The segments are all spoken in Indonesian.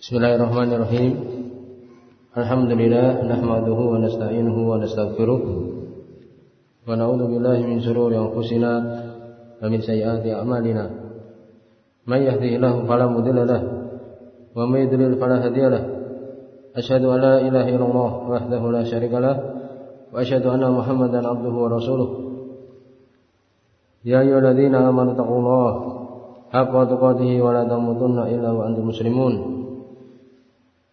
Bismillahirrahmanirrahim. Alhamdulillah nahmaduhu wa nasta'inuhu wa nastaghfiruh. Wa na'udzu billahi min shururi anfusina wa min sayyiati a'malina. May yahdihillahu fala mudilla lahu wa may yudlil fala hadiya lahu. Asyhadu an la ilaha illallah wahdahu la syarika lah wa asyhadu anna Muhammadan abduhu wa rasuluh. Ya ayyuhalladzina amanu taqullaha haqqa tuqatih wa la tamutunna illa wa antum muslimun.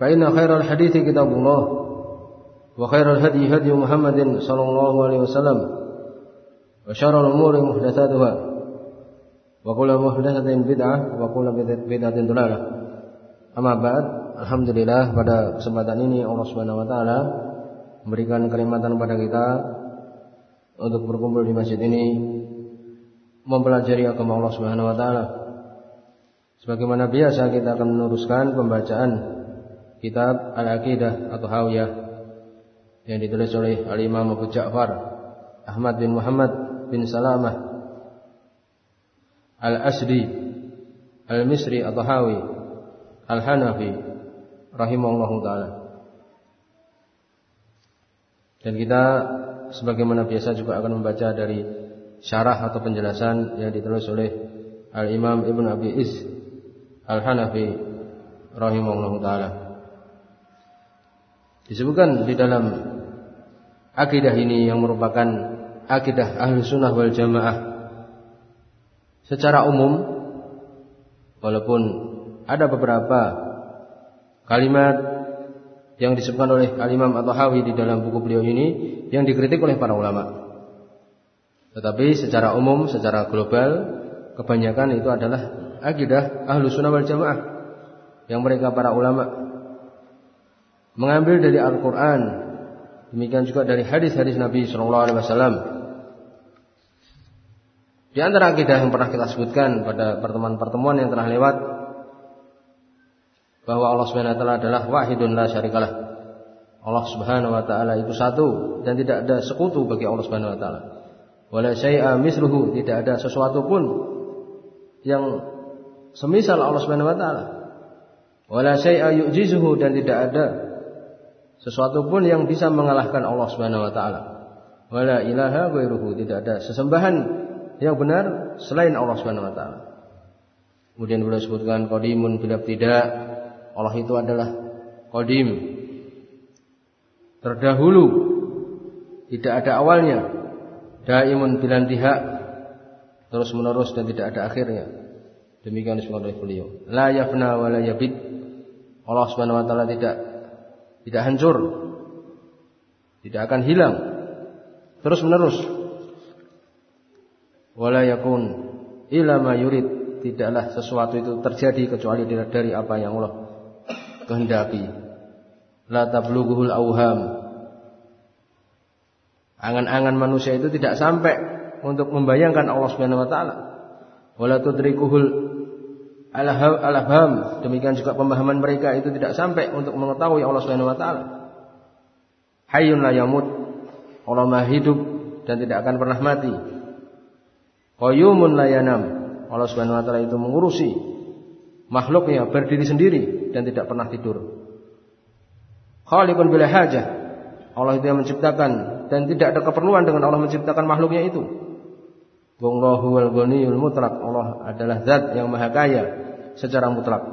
فإن خير الحديث كتاب الله وخير الهدي هدي محمد صلى الله عليه وسلم وشر الأمور محدثاتها وكل محدثة بدعة وكل بدعة ضلالة أما بعد Alhamdulillah pada kesempatan ini Allah Subhanahu wa taala memberikan kenikmatan kepada kita untuk berkumpul di masjid ini mempelajari agama Allah Subhanahu wa taala. Sebagaimana biasa kita akan meneruskan pembacaan kitab Al-Aqidah atau Hawiyah yang ditulis oleh Al-Imam Abu Ja'far Ahmad bin Muhammad bin Salamah Al-Asdi Al-Misri atau Hawi Al-Hanafi rahimahullahu taala. Dan kita sebagaimana biasa juga akan membaca dari syarah atau penjelasan yang ditulis oleh Al-Imam Ibn Abi Is Al-Hanafi rahimahullahu taala. Disebutkan di dalam akidah ini yang merupakan akidah ahli sunnah wal jamaah secara umum walaupun ada beberapa kalimat yang disebutkan oleh Al-Imam At-Tahawi di dalam buku beliau ini yang dikritik oleh para ulama. Tetapi secara umum, secara global, kebanyakan itu adalah akidah ahlu sunnah wal jamaah yang mereka para ulama mengambil dari Al-Quran, demikian juga dari hadis-hadis Nabi Shallallahu Alaihi Wasallam. Di antara akidah yang pernah kita sebutkan pada pertemuan-pertemuan yang telah lewat bahwa Allah Subhanahu wa taala adalah wahidun la syarikalah. Allah Subhanahu wa taala itu satu dan tidak ada sekutu bagi Allah Subhanahu wa taala. Wala syai'a misluhu, tidak ada sesuatu pun yang semisal Allah Subhanahu wa taala. Wala syai'a yu'jizuhu dan tidak ada sesuatu pun yang bisa mengalahkan Allah Subhanahu wa taala. Wala ilaha ghairuhu, tidak ada sesembahan yang benar selain Allah Subhanahu wa taala. Kemudian beliau sebutkan qadimun bila tidak Allah itu adalah qadim. Terdahulu tidak ada awalnya. Daimun bila tidak terus menerus dan tidak ada akhirnya. Demikian disebutkan oleh beliau. La yafna wa la yabid. Allah Subhanahu wa taala tidak tidak hancur, tidak akan hilang terus menerus. Wala yakun ila ma yurid, tidaklah sesuatu itu terjadi kecuali dari apa yang Allah kehendaki. La tablughuhul auham. Angan-angan manusia itu tidak sampai untuk membayangkan Allah Subhanahu wa taala. Wala al-afham demikian juga pemahaman mereka itu tidak sampai untuk mengetahui Allah Subhanahu wa taala. Hayyun la yamut. Allah Maha hidup dan tidak akan pernah mati. Qayyumun la yanam. Allah Subhanahu wa taala itu mengurusi makhluknya berdiri sendiri dan tidak pernah tidur. Khaliqun bila hajah. Allah itu yang menciptakan dan tidak ada keperluan dengan Allah menciptakan makhluknya itu. Allah adalah zat yang maha kaya secara mutlak.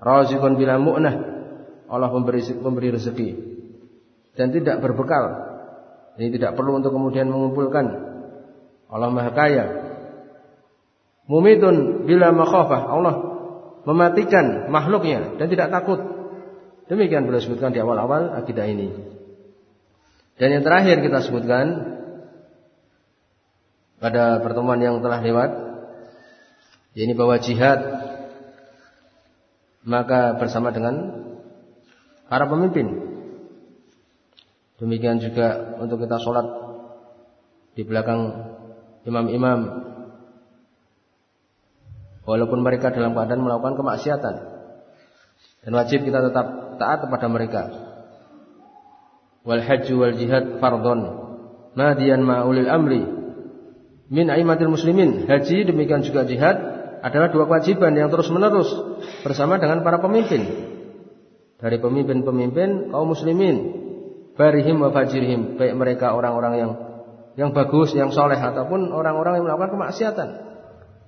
Razikun bila mu'nah. Allah memberi memberi rezeki dan tidak berbekal. Ini tidak perlu untuk kemudian mengumpulkan. Allah maha kaya. Mumitun bila makhafah. Allah mematikan makhluknya dan tidak takut. Demikian beliau sebutkan di awal-awal akidah ini. Dan yang terakhir kita sebutkan pada pertemuan yang telah lewat yakni bahwa jihad maka bersama dengan para pemimpin. Demikian juga untuk kita sholat di belakang imam-imam. Walaupun mereka dalam keadaan melakukan kemaksiatan. Dan wajib kita tetap taat kepada mereka. Wal hajju wal jihad fardhon madiyan ma'ulil amri. Min aimatil muslimin. Haji demikian juga jihad adalah dua kewajiban yang terus menerus bersama dengan para pemimpin dari pemimpin-pemimpin kaum muslimin barihim wa fajirihim baik mereka orang-orang yang yang bagus, yang soleh ataupun orang-orang yang melakukan kemaksiatan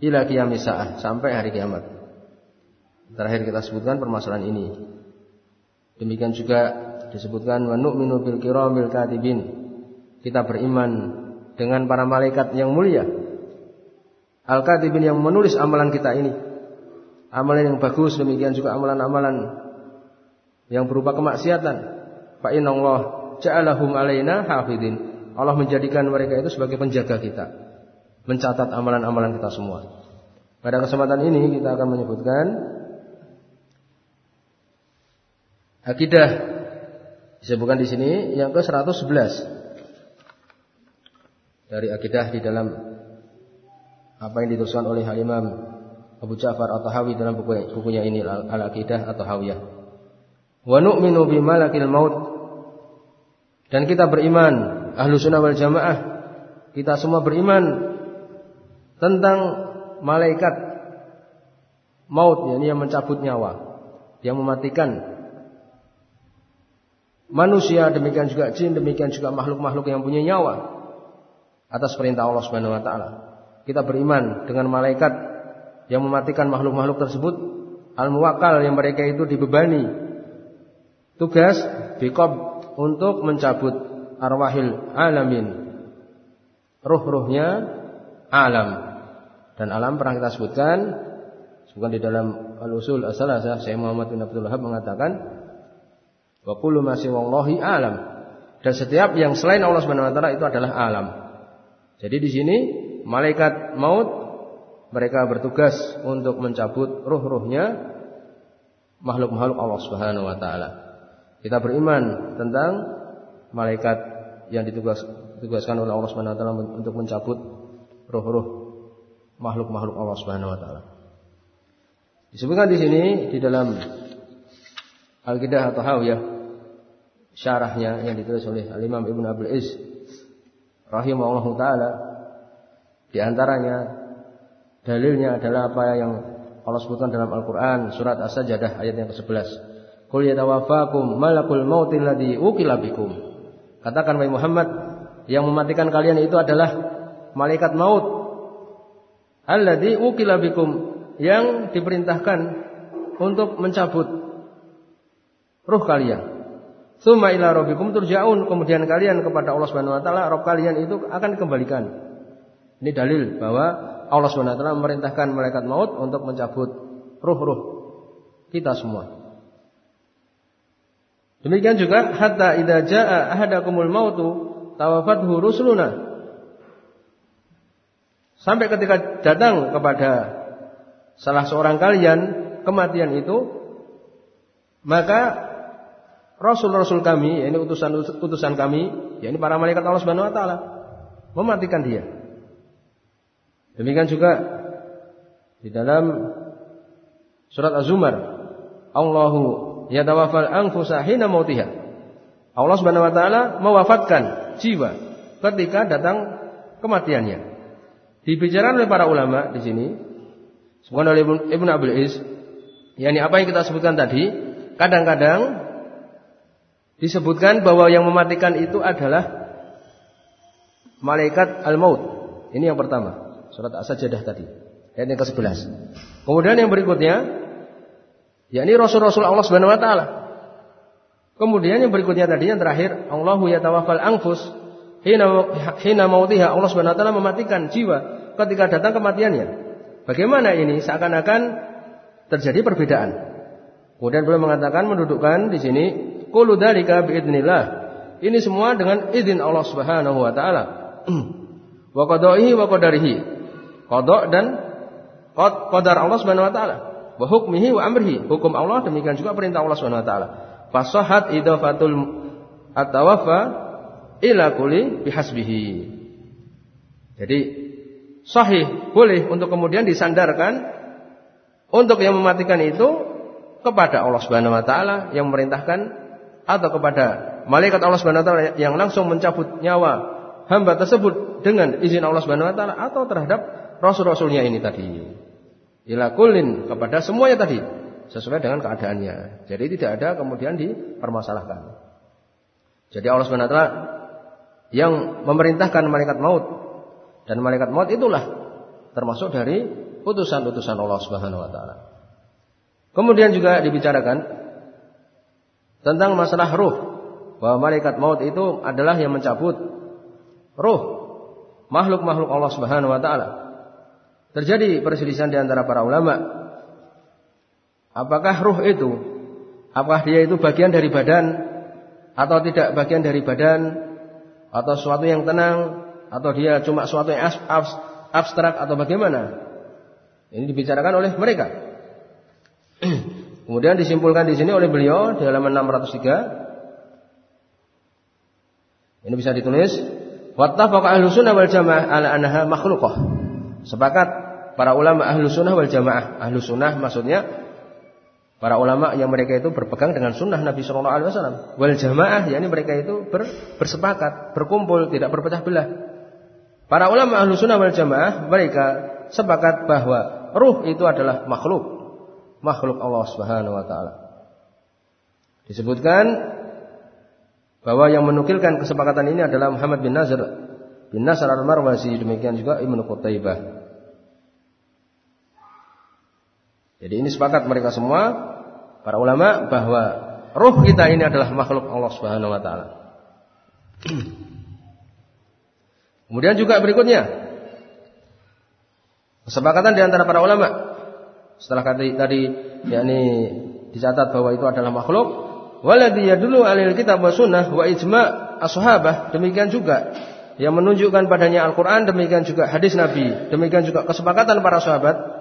ila qiyamis sampai hari kiamat. Terakhir kita sebutkan permasalahan ini. Demikian juga disebutkan wa nu'minu bil kiramil. Kita beriman dengan para malaikat yang mulia. Al-katibin yang menulis amalan kita ini. Amalan yang bagus demikian juga amalan-amalan yang berupa kemaksiatan. Fa Allah ja'alahum alaina hafidin. Allah menjadikan mereka itu sebagai penjaga kita, mencatat amalan-amalan kita semua. Pada kesempatan ini kita akan menyebutkan akidah disebutkan di sini yang ke 111 dari akidah di dalam apa yang dituliskan oleh Imam Abu Ja'far At-Tahawi dalam buku, bukunya ini Al-Aqidah atau Hawiyah. Wa nu'minu bimalakil maut dan kita beriman ahlu sunnah wal jamaah kita semua beriman tentang malaikat maut yang mencabut nyawa yang mematikan manusia demikian juga jin demikian juga makhluk-makhluk yang punya nyawa atas perintah Allah Subhanahu wa taala kita beriman dengan malaikat yang mematikan makhluk-makhluk tersebut al-muwakkal yang mereka itu dibebani tugas biqab untuk mencabut arwahil alamin. Ruh-ruhnya alam. Dan alam pernah kita sebutkan sebutkan di dalam Al-Usul As-Salasah Syekh Muhammad bin Abdul Wahab mengatakan wa kullu ma wallahi alam. Dan setiap yang selain Allah Subhanahu wa taala itu adalah alam. Jadi di sini malaikat maut mereka bertugas untuk mencabut ruh-ruhnya makhluk-makhluk Allah Subhanahu wa taala. Kita beriman tentang malaikat yang ditugas, ditugaskan oleh Allah Subhanahu wa taala untuk mencabut roh-roh makhluk-makhluk Allah Subhanahu wa taala. Disebutkan di sini di dalam Al-Qidah atau Hawiyah syarahnya yang ditulis oleh Al-Imam Ibnu Abdul Iz rahimahullahu taala di antaranya dalilnya adalah apa yang Allah sebutkan dalam Al-Qur'an surat As-Sajdah ayat yang ke-11. Qul yatawaffakum malakul mautil ladzi ukila bikum. Katakan wahai Muhammad, yang mematikan kalian itu adalah malaikat maut. Alladzi ukila bikum yang diperintahkan untuk mencabut ruh kalian. Suma ila rabbikum turja'un. Kemudian kalian kepada Allah Subhanahu wa taala, Rabb kalian itu akan dikembalikan. Ini dalil bahwa Allah taala memerintahkan malaikat maut untuk mencabut ruh-ruh kita semua. Demikian juga hatta idza jaa ahadakumul mautu tawafathu rusuluna. Sampai ketika datang kepada salah seorang kalian kematian itu maka rasul-rasul kami, ini utusan-utusan kami, yakni para malaikat Allah Subhanahu wa taala mematikan dia. Demikian juga di dalam surat Az-Zumar Allahu yatawaffal anfusa hina mautiha. Allah Subhanahu wa taala mewafatkan jiwa ketika datang kematiannya. Dibicarakan oleh para ulama di sini, sebutkan oleh Ibnu Abdul Is, yakni apa yang kita sebutkan tadi, kadang-kadang disebutkan bahwa yang mematikan itu adalah malaikat al-maut. Ini yang pertama, surat As-Sajdah tadi, ayat yang ke-11. Kemudian yang berikutnya yakni rasul-rasul Allah Subhanahu wa taala. Kemudian yang berikutnya tadi yang terakhir, Allahu yatawaffal anfus hina hina mautiha Allah Subhanahu wa taala mematikan jiwa ketika datang kematiannya. Bagaimana ini? Seakan-akan terjadi perbedaan. Kemudian beliau mengatakan mendudukkan di sini kullu dzalika biidznillah. Ini semua dengan izin Allah Subhanahu wa taala. wa qada'ihi wa qadarihi. Qada dan qadar Allah Subhanahu wa taala. wa wa amrihi. Hukum Allah demikian juga perintah Allah Subhanahu wa taala. Fasahat idafatul at-tawaffa ila kulli bihasbihi. Jadi sahih boleh untuk kemudian disandarkan untuk yang mematikan itu kepada Allah Subhanahu wa taala yang memerintahkan atau kepada malaikat Allah Subhanahu wa taala yang langsung mencabut nyawa hamba tersebut dengan izin Allah Subhanahu wa taala atau terhadap rasul-rasulnya ini tadi. Ila kullin kepada semuanya tadi sesuai dengan keadaannya. Jadi tidak ada kemudian dipermasalahkan. Jadi Allah taala yang memerintahkan malaikat maut dan malaikat maut itulah termasuk dari utusan-utusan Allah Subhanahu wa taala. Kemudian juga dibicarakan tentang masalah ruh bahwa malaikat maut itu adalah yang mencabut ruh makhluk-makhluk Allah Subhanahu wa taala. Terjadi perselisihan di antara para ulama. Apakah ruh itu apakah dia itu bagian dari badan atau tidak bagian dari badan atau sesuatu yang tenang atau dia cuma sesuatu yang abstrak atau bagaimana? Ini dibicarakan oleh mereka. Kemudian disimpulkan di sini oleh beliau di halaman 603. Ini bisa ditulis Wattafaqa ahlu sunnah wal jamaah ala anha makhluqah. Sepakat para ulama ahlu sunnah wal jamaah. Ahlu sunnah maksudnya para ulama yang mereka itu berpegang dengan sunnah Nabi Shallallahu Alaihi Wasallam. Wal jamaah, yakni mereka itu ber, bersepakat, berkumpul, tidak berpecah belah. Para ulama ahlu sunnah wal jamaah mereka sepakat bahwa ruh itu adalah makhluk, makhluk Allah Subhanahu Wa Taala. Disebutkan bahwa yang menukilkan kesepakatan ini adalah Muhammad bin Nazar bin Nasr al-Marwazi demikian juga Ibnu Qutaibah Jadi ini sepakat mereka semua para ulama bahwa roh kita ini adalah makhluk Allah Subhanahu wa taala. Kemudian juga berikutnya. Kesepakatan di antara para ulama. Setelah tadi tadi yakni dicatat bahwa itu adalah makhluk. Waladhi yadullu alil kitab wa sunnah wa ijma' ashabah demikian juga yang menunjukkan padanya Al-Qur'an demikian juga hadis Nabi demikian juga kesepakatan para sahabat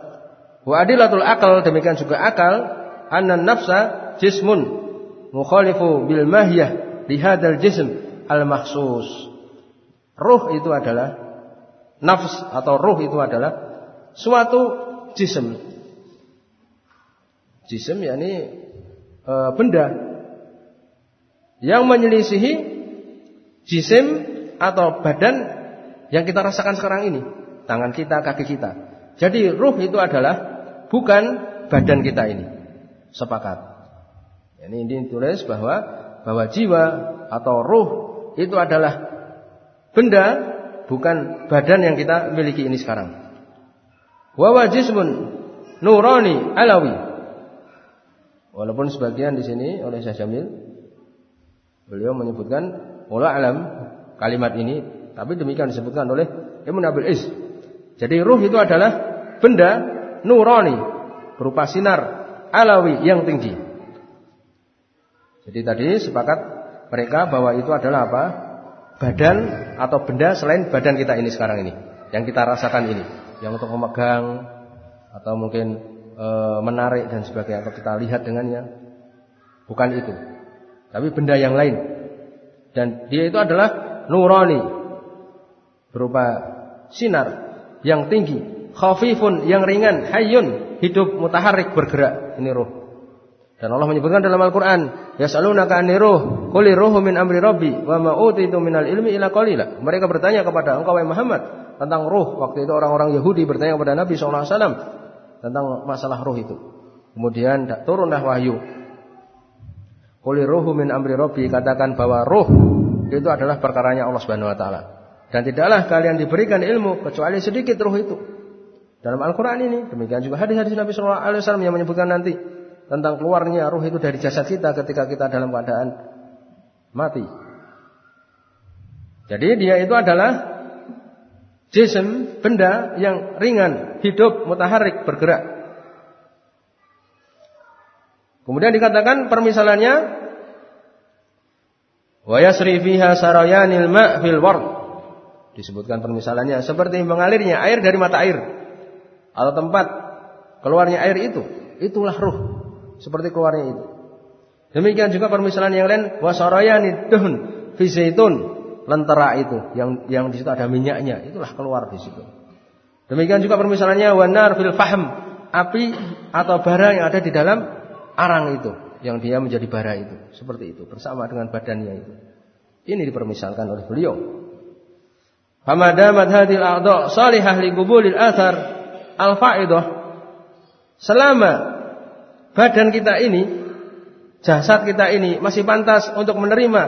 Wa adilatul akal demikian juga akal anna nafsa jismun mukhalifu bil mahyah li hadzal jism al mahsus. Ruh itu adalah nafs atau ruh itu adalah suatu jism. Jism yakni e, benda yang menyelisihi jisim atau badan yang kita rasakan sekarang ini, tangan kita, kaki kita. Jadi ruh itu adalah bukan badan kita ini. Sepakat. Ini ini ditulis bahwa bahwa jiwa atau ruh itu adalah benda bukan badan yang kita miliki ini sekarang. Wa wajismun nurani alawi. Walaupun sebagian di sini oleh Syekh Jamil beliau menyebutkan wala alam kalimat ini tapi demikian disebutkan oleh Ibnu Abil Is. Jadi ruh itu adalah benda nurani berupa sinar alawi yang tinggi. Jadi tadi sepakat mereka bahwa itu adalah apa? Badan atau benda selain badan kita ini sekarang ini, yang kita rasakan ini, yang untuk memegang atau mungkin e, menarik dan sebagainya atau kita lihat dengannya. Bukan itu. Tapi benda yang lain. Dan dia itu adalah nurani berupa sinar yang tinggi khafifun yang ringan, hayyun, hidup mutaharik bergerak. Ini roh. Dan Allah menyebutkan dalam Al-Qur'an, "Yas'alunaka 'anir ruh, qul ruhu min amri rabbi wa ma utitu minal ilmi illa qalila." Mereka bertanya kepada engkau wahai Muhammad tentang roh. Waktu itu orang-orang Yahudi bertanya kepada Nabi SAW tentang masalah roh itu. Kemudian turunlah wahyu. Qul ruhu min amri rabbi, katakan bahwa roh itu adalah perkaranya Allah Subhanahu wa taala. Dan tidaklah kalian diberikan ilmu kecuali sedikit roh itu. Dalam Al-Quran ini, demikian juga hadis-hadis Nabi Shallallahu Alaihi Wasallam yang menyebutkan nanti tentang keluarnya ruh itu dari jasad kita ketika kita dalam keadaan mati. Jadi dia itu adalah jism, benda yang ringan, hidup, mutaharik, bergerak. Kemudian dikatakan permisalannya wa yasri fiha sarayanil ma' fil. Disebutkan permisalannya seperti mengalirnya air dari mata air atau tempat keluarnya air itu itulah ruh. Seperti keluarnya itu. Demikian juga permisalan yang lain wasarayani duhun fi zaitun lentera itu yang yang di situ ada minyaknya itulah keluar di situ. Demikian juga permisalannya wanar fil fahm api atau bara yang ada di dalam arang itu yang dia menjadi bara itu seperti itu bersama dengan badannya itu. Ini dipermisalkan oleh beliau. Hamadamat hadil a'dha salihah li qubulil athar al-fa'idah. Selama badan kita ini jasad kita ini masih pantas untuk menerima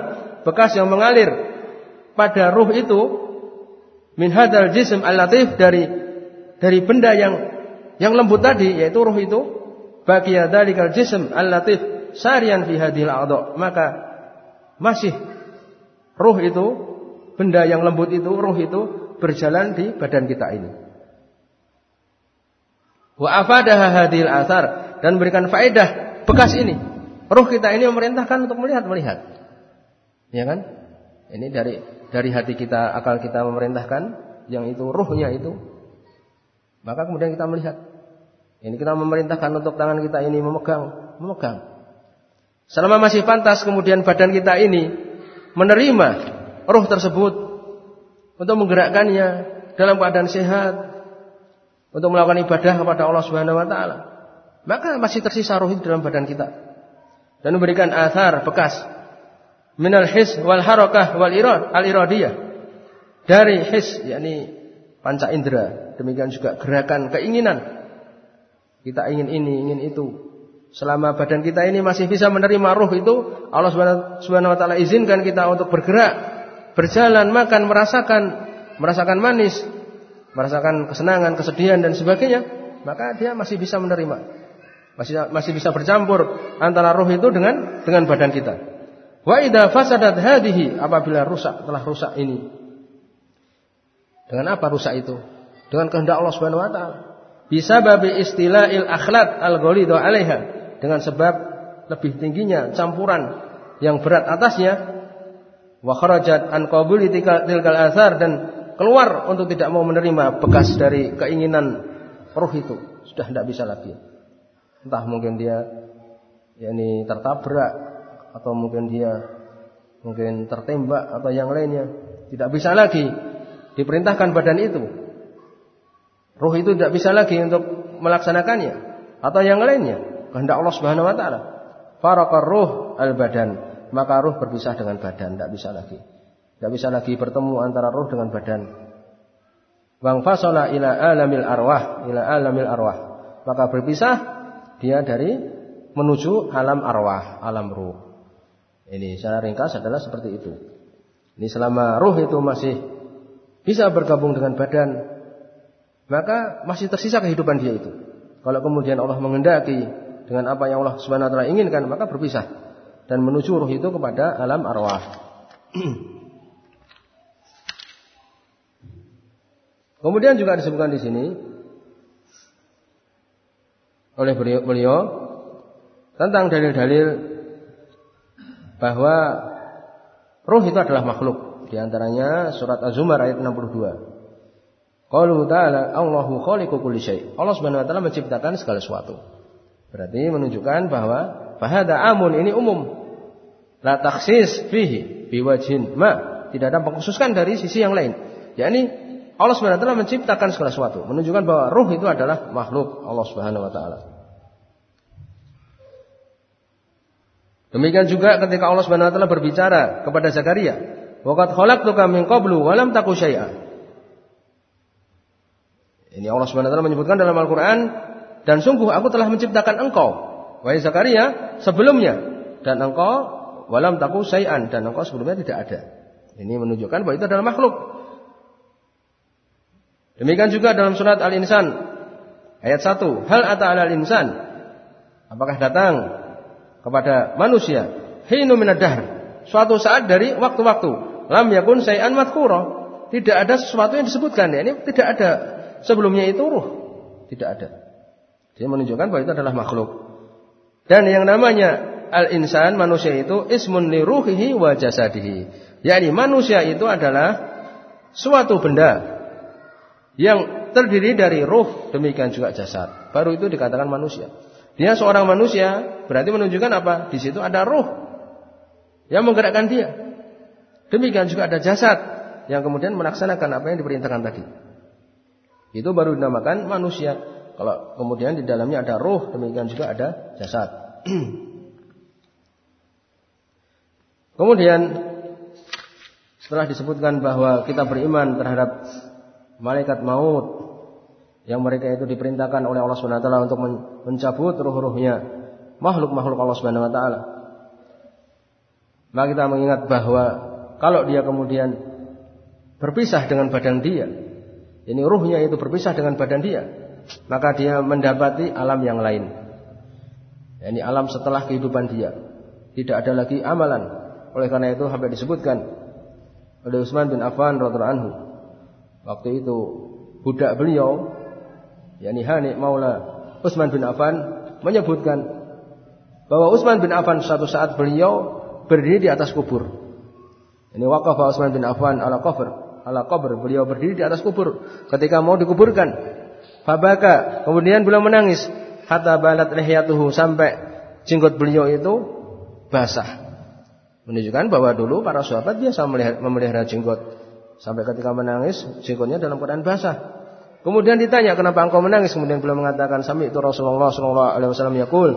bekas yang mengalir pada ruh itu min hadal jism al-latif dari dari benda yang yang lembut tadi yaitu ruh itu bagi dalikal jism al-latif sarian fi hadhil a'dha maka masih ruh itu benda yang lembut itu ruh itu berjalan di badan kita ini wa afadaha hadhil athar dan berikan faedah bekas ini Ruh kita ini memerintahkan untuk melihat-melihat. Ya kan? Ini dari dari hati kita, akal kita memerintahkan yang itu ruhnya itu. Maka kemudian kita melihat. Ini kita memerintahkan untuk tangan kita ini memegang, memegang. Selama masih pantas kemudian badan kita ini menerima ruh tersebut untuk menggerakkannya dalam keadaan sehat untuk melakukan ibadah kepada Allah Subhanahu wa taala. Maka masih tersisa ruh itu dalam badan kita. Dan memberikan athar bekas. Minal his wal harakah wal irad al iradiyah dari his yakni panca indera. Demikian juga gerakan keinginan. Kita ingin ini ingin itu. Selama badan kita ini masih bisa menerima ruh itu Allah Subhanahu wa taala izinkan kita untuk bergerak berjalan makan merasakan merasakan manis merasakan kesenangan kesedihan dan sebagainya maka dia masih bisa menerima masih masih bisa bercampur antara roh itu dengan dengan badan kita. Wa idza fasadat hadhihi apabila rusak telah rusak ini. Dengan apa rusak itu? Dengan kehendak Allah Subhanahu wa taala. Bisa babi istilahil akhlat al-ghalidah 'alaiha dengan sebab lebih tingginya campuran yang berat atasnya wa kharajat an qabuli tilkal athar dan keluar untuk tidak mau menerima bekas dari keinginan roh itu. Sudah tidak bisa lagi. Entah mungkin dia yakni tertabrak atau mungkin dia mungkin tertembak atau yang lainnya. Tidak bisa lagi diperintahkan badan itu. Ruh itu tidak bisa lagi untuk melaksanakannya atau yang lainnya. Kehendak Allah Subhanahu wa taala. Farakar ruh al badan maka ruh berpisah dengan badan tidak bisa lagi tidak bisa lagi bertemu antara ruh dengan badan Bang fasola ila alamil arwah ila alamil arwah maka berpisah dia dari menuju alam arwah, alam ruh. Ini secara ringkas adalah seperti itu. Ini selama ruh itu masih bisa bergabung dengan badan, maka masih tersisa kehidupan dia itu. Kalau kemudian Allah mengendaki dengan apa yang Allah Subhanahu wa taala inginkan, maka berpisah dan menuju ruh itu kepada alam arwah. Kemudian juga disebutkan di sini oleh beliau, beliau tentang dalil-dalil bahwa roh itu adalah makhluk. Di antaranya surat Az-Zumar ayat 62. Qalu ta'ala Allahu khaliqu kulli syai. Allah Subhanahu wa taala menciptakan segala sesuatu. Berarti menunjukkan bahwa fahada amun ini umum. La taksis fihi biwajhin ma. Tidak ada pengkhususkan dari sisi yang lain. yakni Allah Subhanahu wa taala menciptakan segala sesuatu, menunjukkan bahwa ruh itu adalah makhluk Allah Subhanahu wa taala. Demikian juga ketika Allah Subhanahu wa taala berbicara kepada Zakaria, "Waqad khalaqtuka min qablu wa lam taku syai'a." Ini Allah Subhanahu wa taala menyebutkan dalam Al-Qur'an, "Dan sungguh aku telah menciptakan engkau, wahai Zakaria, sebelumnya dan engkau walam taku syai'an dan engkau sebelumnya tidak ada." Ini menunjukkan bahwa itu adalah makhluk. Demikian juga dalam surat Al-Insan ayat 1, "Hal ata 'alal insan?" Apakah datang kepada manusia? Hinu minadahr suatu saat dari waktu-waktu. Lam yakun sayan madhkura. Tidak ada sesuatu yang disebutkan. Ya ini tidak ada. Sebelumnya itu ruh. Tidak ada. Dia menunjukkan bahwa itu adalah makhluk. Dan yang namanya al-insan manusia itu ismun li ruhihi wa jasadihi. Yakni manusia itu adalah suatu benda yang terdiri dari ruh demikian juga jasad. Baru itu dikatakan manusia. Dia seorang manusia, berarti menunjukkan apa? Di situ ada roh yang menggerakkan dia. Demikian juga ada jasad yang kemudian melaksanakan apa yang diperintahkan tadi. Itu baru dinamakan manusia. Kalau kemudian di dalamnya ada roh, demikian juga ada jasad. kemudian setelah disebutkan bahwa kita beriman terhadap malaikat maut yang mereka itu diperintahkan oleh Allah Subhanahu wa taala untuk mencabut ruh-ruhnya makhluk-makhluk Allah Subhanahu wa taala. Maka kita mengingat bahwa kalau dia kemudian berpisah dengan badan dia, ini ruhnya itu berpisah dengan badan dia, maka dia mendapati alam yang lain. Ini alam setelah kehidupan dia. Tidak ada lagi amalan. Oleh karena itu sampai disebutkan oleh Utsman bin Affan radhiyallahu anhu. Waktu itu budak beliau yakni Hani Maula Utsman bin Affan menyebutkan bahwa Utsman bin Affan suatu saat beliau berdiri di atas kubur. Ini wakaf Utsman bin Affan ala kubur, ala kubur. Beliau berdiri di atas kubur ketika mau dikuburkan. Fabaka, kemudian beliau menangis hatta balat lihyatuhu sampai jenggot beliau itu basah. Menunjukkan bahwa dulu para sahabat biasa memelihara jenggot sampai ketika menangis jenggotnya dalam keadaan basah. Kemudian ditanya kenapa engkau menangis? Kemudian beliau mengatakan sami itu Rasulullah sallallahu alaihi wasallam yaqul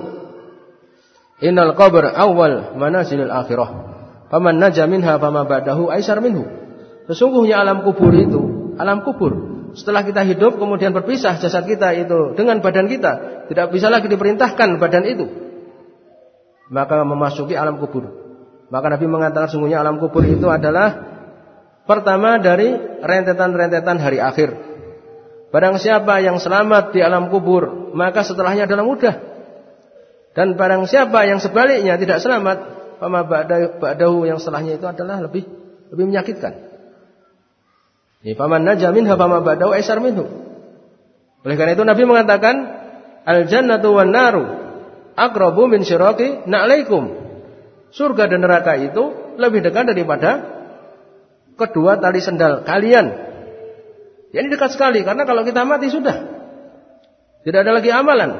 Innal qabr awal manasilil akhirah. Faman naja minha ba'dahu aisar minhu. Sesungguhnya alam kubur itu, alam kubur. Setelah kita hidup kemudian berpisah jasad kita itu dengan badan kita, tidak bisa lagi diperintahkan badan itu. Maka memasuki alam kubur. Maka Nabi mengatakan sungguhnya alam kubur itu adalah pertama dari rentetan-rentetan hari akhir. Barang siapa yang selamat di alam kubur, maka setelahnya adalah mudah. Dan barang siapa yang sebaliknya tidak selamat, pama ba'dahu yang setelahnya itu adalah lebih lebih menyakitkan. Ini paman naja minha fama ba'dahu aisar minhu. Oleh karena itu Nabi mengatakan al jannatu wan naru aqrabu min syiraki na'laikum. Surga dan neraka itu lebih dekat daripada kedua tali sendal kalian. Ya ini dekat sekali karena kalau kita mati sudah. Tidak ada lagi amalan.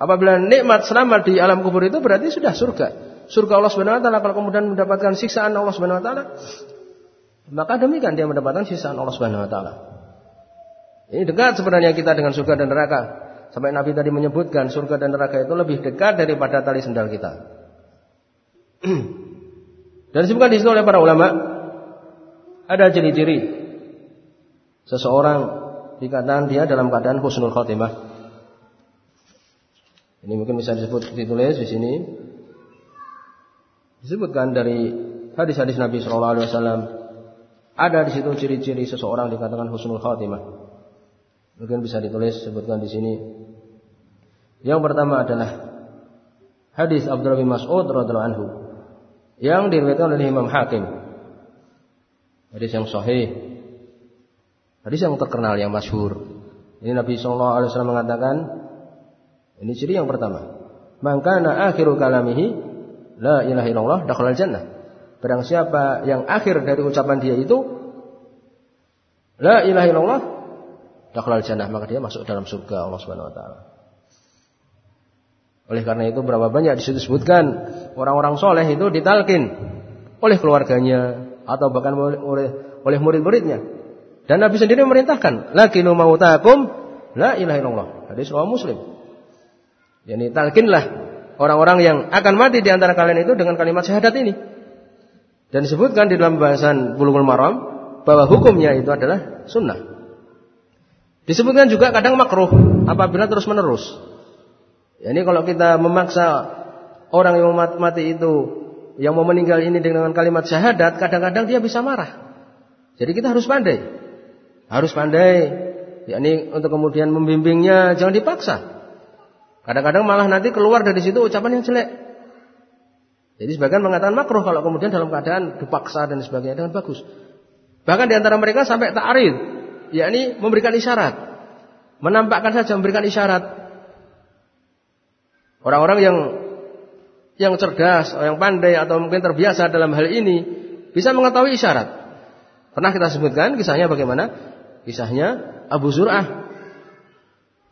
Apabila nikmat selamat di alam kubur itu berarti sudah surga. Surga Allah Subhanahu wa taala kalau kemudian mendapatkan siksaan Allah Subhanahu wa taala maka demikian dia mendapatkan siksaan Allah Subhanahu wa taala. Ini dekat sebenarnya kita dengan surga dan neraka. Sampai Nabi tadi menyebutkan surga dan neraka itu lebih dekat daripada tali sendal kita. Dan disebutkan di sini oleh para ulama ada ciri-ciri seseorang dikatakan dia dalam keadaan husnul khotimah. Ini mungkin bisa disebut ditulis di sini. Disebutkan dari hadis-hadis Nabi Shallallahu Alaihi Wasallam ada di situ ciri-ciri seseorang dikatakan husnul khotimah. Mungkin bisa ditulis sebutkan di sini. Yang pertama adalah hadis Abdullah bin Mas'ud radhiallahu anhu yang diriwayatkan oleh Imam Hakim. Hadis yang sahih Hadis yang terkenal yang masyhur. Ini Nabi sallallahu alaihi wasallam mengatakan ini ciri yang pertama. Mangkana akhiru kalamihi la ilaha illallah dakhalal jannah. Barang siapa yang akhir dari ucapan dia itu la ilaha illallah dakhalal jannah maka dia masuk dalam surga Allah Subhanahu wa taala. Oleh karena itu berapa banyak disebutkan orang-orang soleh itu ditalkin oleh keluarganya atau bahkan oleh oleh murid-muridnya dan Nabi sendiri memerintahkan, lakinu mautakum la ilaha illallah. Hadis riwayat Muslim. Yani talkinlah orang-orang yang akan mati di antara kalian itu dengan kalimat syahadat ini. Dan disebutkan di dalam bahasan Bulughul Maram bahwa hukumnya itu adalah sunnah. Disebutkan juga kadang makruh apabila terus-menerus. Yani kalau kita memaksa orang yang mati itu yang mau meninggal ini dengan kalimat syahadat, kadang-kadang dia bisa marah. Jadi kita harus pandai. Harus pandai. yakni untuk kemudian membimbingnya jangan dipaksa. Kadang-kadang malah nanti keluar dari situ ucapan yang jelek. Jadi sebagian mengatakan makruh kalau kemudian dalam keadaan dipaksa dan sebagainya dengan bagus. Bahkan di antara mereka sampai ta'arid, yakni memberikan isyarat. Menampakkan saja memberikan isyarat. Orang-orang yang yang cerdas, yang pandai atau mungkin terbiasa dalam hal ini bisa mengetahui isyarat. Pernah kita sebutkan kisahnya bagaimana? Kisahnya Abu Zur'ah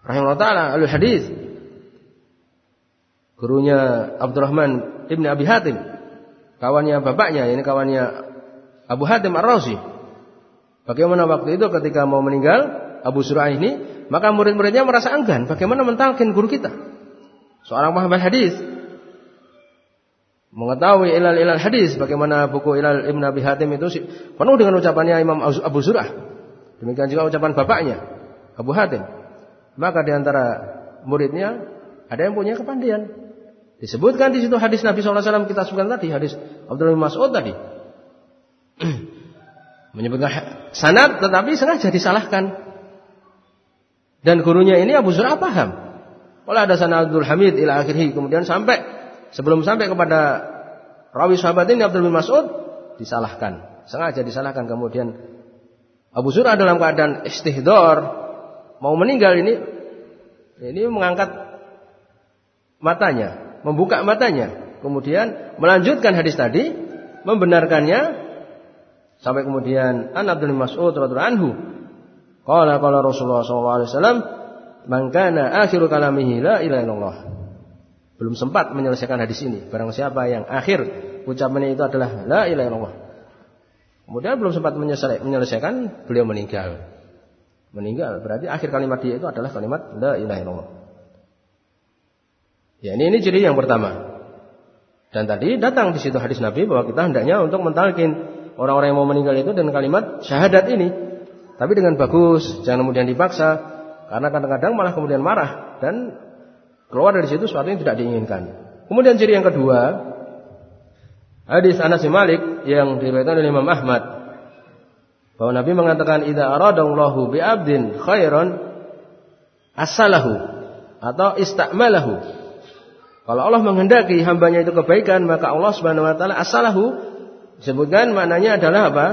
rahimahullah taala al hadis. gurunya Abdurrahman Ibn Abi Hatim, kawannya bapaknya, ini kawannya Abu Hatim Ar-Razi. Bagaimana waktu itu ketika mau meninggal Abu Surah ini, maka murid-muridnya merasa enggan bagaimana mentalkin guru kita. Seorang paham hadis mengetahui ilal ilal hadis bagaimana buku ilal Ibn Abi Hatim itu penuh dengan ucapannya Imam Abu Surah. Demikian juga ucapan bapaknya Abu Hatim. Maka di antara muridnya ada yang punya kepandian. Disebutkan di situ hadis Nabi SAW kita sebutkan tadi hadis bin Mas'ud tadi. Menyebutkan sanad tetapi sengaja disalahkan. Dan gurunya ini Abu Zur'ah paham. Kalau ada sanadul Hamid ila akhirih kemudian sampai sebelum sampai kepada rawi sahabat ini Abdul bin Mas'ud disalahkan. Sengaja disalahkan kemudian Abu Zur'ah dalam keadaan istihdor mau meninggal ini ini mengangkat matanya, membuka matanya, kemudian melanjutkan hadis tadi, membenarkannya sampai kemudian An Abdul Mas'ud radhiyallahu anhu Qala qala Rasulullah sallallahu alaihi wasallam, "Man kana akhiru kalamihi la ilaha illallah." Belum sempat menyelesaikan hadis ini. Barang siapa yang akhir ucapannya itu adalah la ilaha illallah. Kemudian belum sempat menyelesaikan, beliau meninggal. Meninggal berarti akhir kalimat dia itu adalah kalimat la ilaha illallah. Ya ini ini ciri yang pertama. Dan tadi datang di situ hadis Nabi bahwa kita hendaknya untuk mentalkin orang-orang yang mau meninggal itu dengan kalimat syahadat ini. Tapi dengan bagus, jangan kemudian dipaksa, karena kadang-kadang malah kemudian marah dan keluar dari situ sesuatu yang tidak diinginkan. Kemudian ciri yang kedua, hadis Anas bin Malik yang diriwayatkan oleh Imam Ahmad bahwa Nabi mengatakan idza aradallahu bi 'abdin khairan asalahu atau istamalahu. Kalau Allah menghendaki hambanya itu kebaikan, maka Allah Subhanahu wa taala asalahu disebutkan maknanya adalah apa?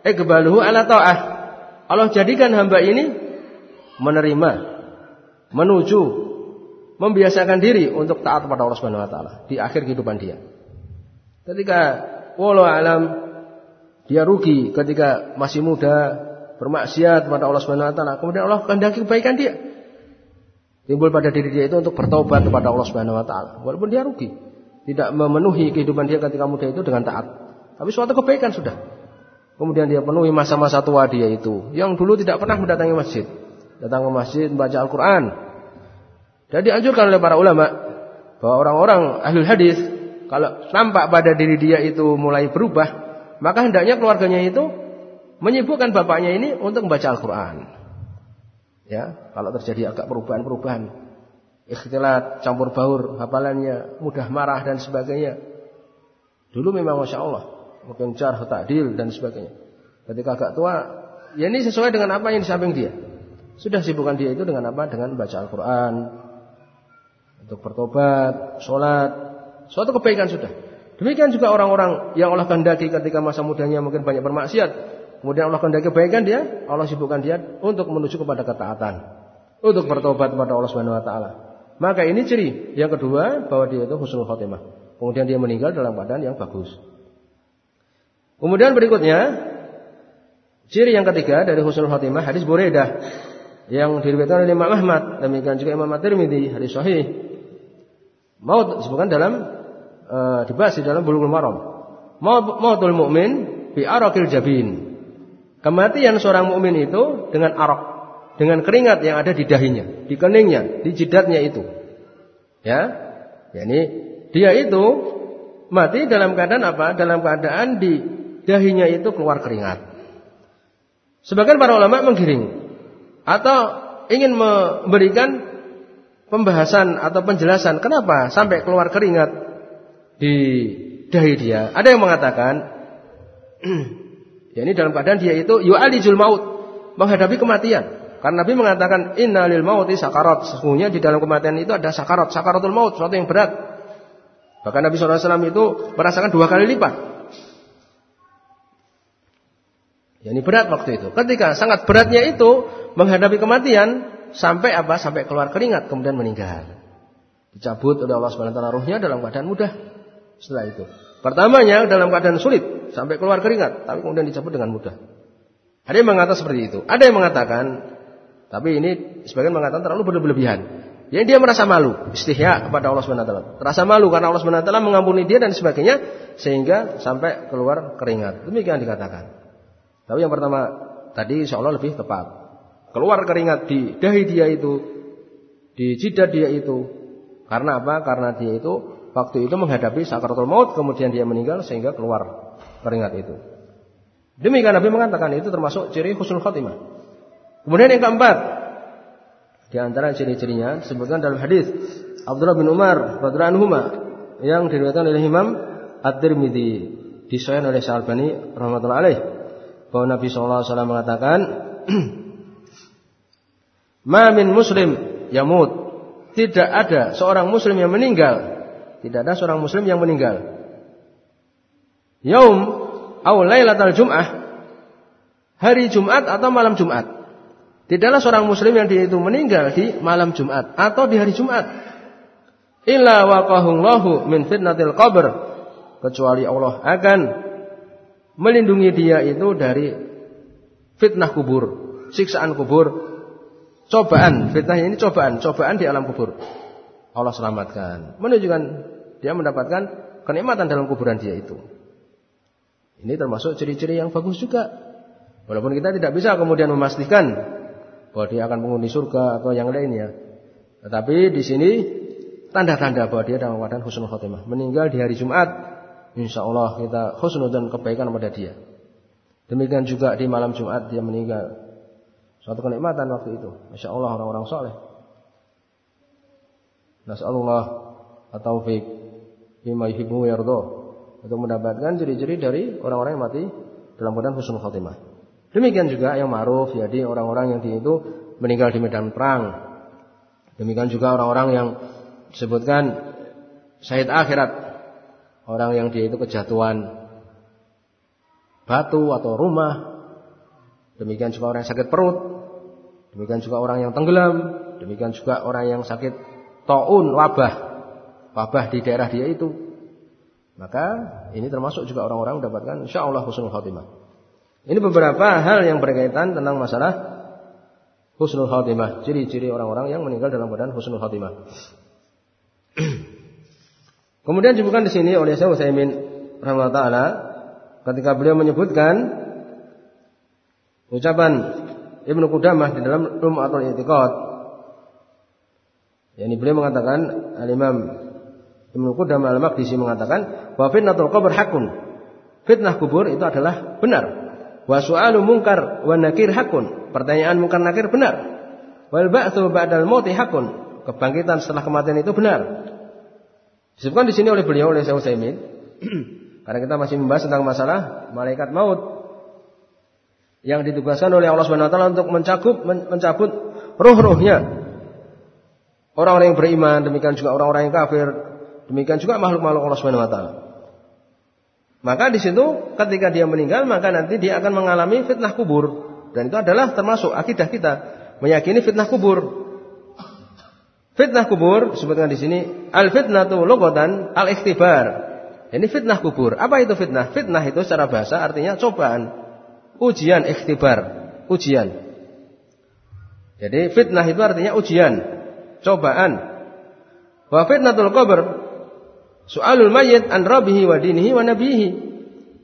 Iqbaluhu ala ta'ah Allah jadikan hamba ini menerima, menuju, membiasakan diri untuk taat kepada Allah Subhanahu wa taala di akhir kehidupan dia. Ketika walau alam dia rugi ketika masih muda bermaksiat kepada Allah Subhanahu wa taala, kemudian Allah kehendaki kebaikan dia. Timbul pada diri dia itu untuk bertobat kepada Allah Subhanahu wa taala, walaupun dia rugi. Tidak memenuhi kehidupan dia ketika muda itu dengan taat. Tapi suatu kebaikan sudah. Kemudian dia penuhi masa-masa tua dia itu. Yang dulu tidak pernah mendatangi masjid. Datang ke masjid membaca Al-Quran. Dan dianjurkan oleh para ulama. Bahwa orang-orang ahli hadis Kalau nampak pada diri dia itu mulai berubah. Maka hendaknya keluarganya itu menyibukkan bapaknya ini untuk membaca Al-Quran. Ya, kalau terjadi agak perubahan-perubahan. Ikhtilat, campur baur, hafalannya, mudah marah dan sebagainya. Dulu memang Masya Allah mungkin jarh ta'dil dan sebagainya. Ketika agak tua, ya ini sesuai dengan apa yang di samping dia. Sudah sibukkan dia itu dengan apa? Dengan baca Al-Quran, untuk bertobat, sholat, suatu kebaikan sudah. Demikian juga orang-orang yang Allah kehendaki ketika masa mudanya mungkin banyak bermaksiat. Kemudian Allah kehendaki kebaikan dia, Allah sibukkan dia untuk menuju kepada ketaatan. Untuk bertobat kepada Allah Subhanahu wa taala. Maka ini ciri yang kedua bahwa dia itu husnul khotimah. Kemudian dia meninggal dalam keadaan yang bagus. Kemudian berikutnya ciri yang ketiga dari husnul khotimah hadis Buraidah yang diriwayatkan oleh Imam Ahmad demikian juga Imam At-Tirmidzi hadis sahih. Maut disebutkan dalam uh, dibahas di dalam Bulughul Maram. Mautul mukmin bi arakil jabin. Kematian seorang mukmin itu dengan arak, dengan keringat yang ada di dahinya, di keningnya, di jidatnya itu. Ya. Yani dia itu mati dalam keadaan apa? Dalam keadaan di dahinya itu keluar keringat. Sebagian para ulama menggiring atau ingin memberikan pembahasan atau penjelasan kenapa sampai keluar keringat di dahi dia. Ada yang mengatakan ya ini dalam keadaan dia itu yu'alijul maut, menghadapi kematian. Karena Nabi mengatakan innalil mauti sakarat. Sesungguhnya di dalam kematian itu ada sakarat, sakaratul maut, sesuatu yang berat. Bahkan Nabi SAW itu merasakan dua kali lipat. Ya, ini berat waktu itu. Ketika sangat beratnya itu menghadapi kematian sampai apa? Sampai keluar keringat kemudian meninggal. Dicabut oleh Allah Subhanahu wa taala ruhnya dalam keadaan mudah. Setelah itu. Pertamanya dalam keadaan sulit sampai keluar keringat, tapi kemudian dicabut dengan mudah. Ada yang mengatakan seperti itu. Ada yang mengatakan tapi ini sebagian mengatakan terlalu berlebihan. Ya dia merasa malu, istihya kepada Allah Subhanahu wa taala. Rasa malu karena Allah Subhanahu wa taala mengampuni dia dan sebagainya sehingga sampai keluar keringat. Demikian dikatakan. Tapi yang pertama tadi Allah lebih tepat. Keluar keringat di dahi dia itu, di jidat dia itu. Karena apa? Karena dia itu waktu itu menghadapi sakaratul maut kemudian dia meninggal sehingga keluar keringat itu. Demikian Nabi mengatakan itu termasuk ciri husnul khotimah. Kemudian yang keempat, di antara ciri-cirinya sebutkan dalam hadis Abdullah bin Umar radhiyallahu anhu yang diriwayatkan oleh Imam At-Tirmidzi disahihkan oleh Syalbani rahmatullah alaih bahwa Nabi sallallahu alaihi wasallam mengatakan Ma min muslim yamut. Tidak ada seorang muslim yang meninggal. Tidak ada seorang muslim yang meninggal. Yaum au lailatul jum'ah. Hari Jumat atau malam Jumat. Tidaklah seorang muslim yang itu meninggal di malam Jumat atau di hari Jumat. Illa waqahullahu min fitnatil qabr. Kecuali Allah akan melindungi dia itu dari fitnah kubur, siksaan kubur, cobaan. Fitnah ini cobaan, cobaan di alam kubur. Allah selamatkan. Menunjukkan dia mendapatkan kenikmatan dalam kuburan dia itu. Ini termasuk ciri-ciri yang bagus juga. Walaupun kita tidak bisa kemudian memastikan bahwa dia akan menghuni surga atau yang lainnya. Tetapi di sini tanda-tanda bahwa dia dalam keadaan husnul khotimah. Meninggal di hari Jumat, insya Allah kita husnul dan kebaikan pada dia. Demikian juga di malam Jumat dia meninggal. Suatu kenikmatan waktu itu. Masya Allah orang-orang soleh. Nas'alullah at-taufiq bima yuhibbu yardo untuk mendapatkan ciri-ciri dari orang-orang yang mati dalam keadaan husnul khotimah. Demikian juga yang ma'ruf, jadi orang-orang yang di itu meninggal di medan perang. Demikian juga orang-orang yang disebutkan syahid akhirat. Orang yang dia itu kejatuhan batu atau rumah. Demikian juga orang yang sakit perut. Demikian juga orang yang tenggelam. Demikian juga orang yang sakit taun, wabah. Wabah di daerah dia itu. Maka ini termasuk juga orang-orang mendapatkan insya Allah husnul khatimah. Ini beberapa hal yang berkaitan tentang masalah husnul khatimah, ciri-ciri orang-orang yang meninggal dalam keadaan husnul khatimah. Kemudian disebutkan di sini oleh Syekh Utsaimin rahimahullah taala ketika beliau menyebutkan ucapan Ibnu Qudamah di dalam Lum'atul I'tiqad. Yani beliau mengatakan Al-Imam Ibnu Qudamah Al-Maqdisi mengatakan bahwa fitnatul qabr hakun. Fitnah kubur itu adalah benar. Wa su'alu mungkar wa nakir hakun. Pertanyaan mungkar nakir benar. Wal ba'tsu ba'dal mauti hakun. Kebangkitan setelah kematian itu benar. Disebutkan di sini oleh beliau oleh Syekh Utsaimin. Karena kita masih membahas tentang masalah malaikat maut yang ditugaskan oleh Allah Subhanahu wa taala untuk mencakup mencabut roh-rohnya. Orang-orang yang beriman, demikian juga orang-orang yang kafir, demikian juga makhluk-makhluk Allah Subhanahu wa taala. Maka di situ ketika dia meninggal maka nanti dia akan mengalami fitnah kubur dan itu adalah termasuk akidah kita meyakini fitnah kubur. Fitnah kubur disebutkan di sini al fitnatu logotan al ikhtibar. Ini fitnah kubur. Apa itu fitnah? Fitnah itu secara bahasa artinya cobaan, ujian, ikhtibar, ujian. Jadi fitnah itu artinya ujian, cobaan. Wa fitnatul qabr Soalul mayit an rabbihi wa dinihi wa nabihi.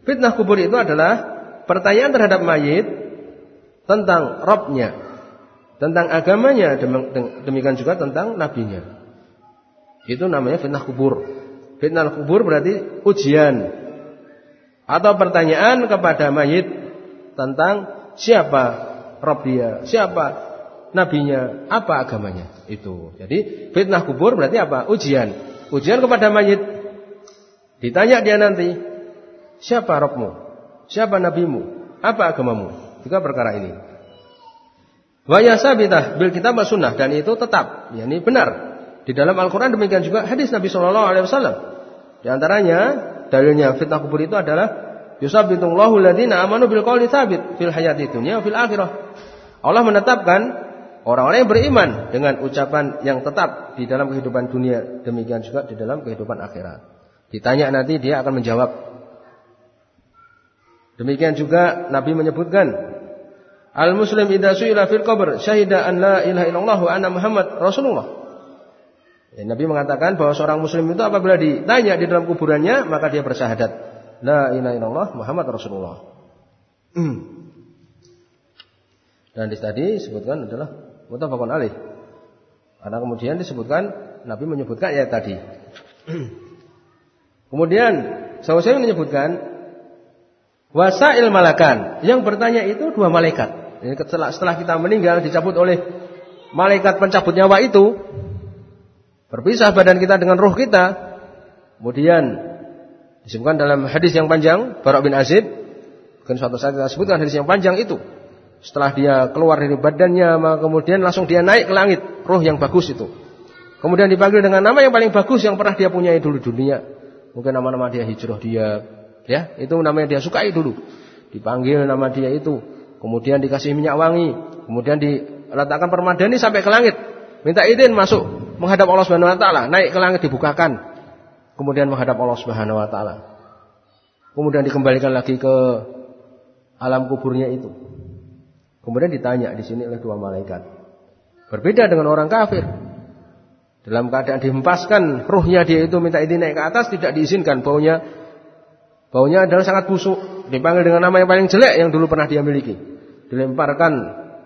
Fitnah kubur itu adalah pertanyaan terhadap mayit tentang Robnya, tentang agamanya, demikian juga tentang nabinya. Itu namanya fitnah kubur. Fitnah kubur berarti ujian atau pertanyaan kepada mayit tentang siapa Rob dia, siapa nabinya, apa agamanya. Itu. Jadi fitnah kubur berarti apa? Ujian. Ujian kepada mayit Ditanya dia nanti, siapa Robmu? Siapa nabimu? Apa agamamu? Tiga perkara ini. Waya sabitah bil kitab sunnah dan itu tetap, yakni benar. Di dalam Al-Quran demikian juga hadis Nabi Shallallahu Alaihi Wasallam. Di antaranya dalilnya fitnah kubur itu adalah Yusabitullahu ladina amanu bil qawli tsabit fil hayati dunya fil akhirah. Allah menetapkan orang-orang yang beriman dengan ucapan yang tetap di dalam kehidupan dunia, demikian juga di dalam kehidupan akhirat. Ditanya nanti dia akan menjawab. Demikian juga Nabi menyebutkan Al-Muslim idza su'ila fil qabr syahida an la ilaha illallah wa anna Muhammad Rasulullah. Ya, Nabi mengatakan bahwa seorang muslim itu apabila ditanya di dalam kuburannya maka dia bersyahadat la ilaha illallah Muhammad Rasulullah. Dan di tadi disebutkan adalah mutafakun alih. Karena kemudian disebutkan Nabi menyebutkan ya tadi. kemudian saya menyebutkan wasail malakan. Yang bertanya itu dua malaikat. Setelah, setelah kita meninggal dicabut oleh malaikat pencabut nyawa itu Berpisah badan kita dengan roh kita. Kemudian disebutkan dalam hadis yang panjang, Barak bin Azib, mungkin suatu saat kita sebutkan hadis yang panjang itu. Setelah dia keluar dari badannya, maka kemudian langsung dia naik ke langit, roh yang bagus itu. Kemudian dipanggil dengan nama yang paling bagus yang pernah dia punyai dulu dunia. Mungkin nama-nama dia hijrah dia, ya, itu namanya dia sukai dulu. Dipanggil nama dia itu, kemudian dikasih minyak wangi, kemudian diletakkan permadani sampai ke langit. Minta izin masuk menghadap Allah Subhanahu wa taala, naik ke langit dibukakan. Kemudian menghadap Allah Subhanahu wa taala. Kemudian dikembalikan lagi ke alam kuburnya itu. Kemudian ditanya di sini oleh dua malaikat. Berbeda dengan orang kafir. Dalam keadaan dihempaskan ruhnya dia itu minta izin naik ke atas tidak diizinkan baunya baunya adalah sangat busuk dipanggil dengan nama yang paling jelek yang dulu pernah dia miliki dilemparkan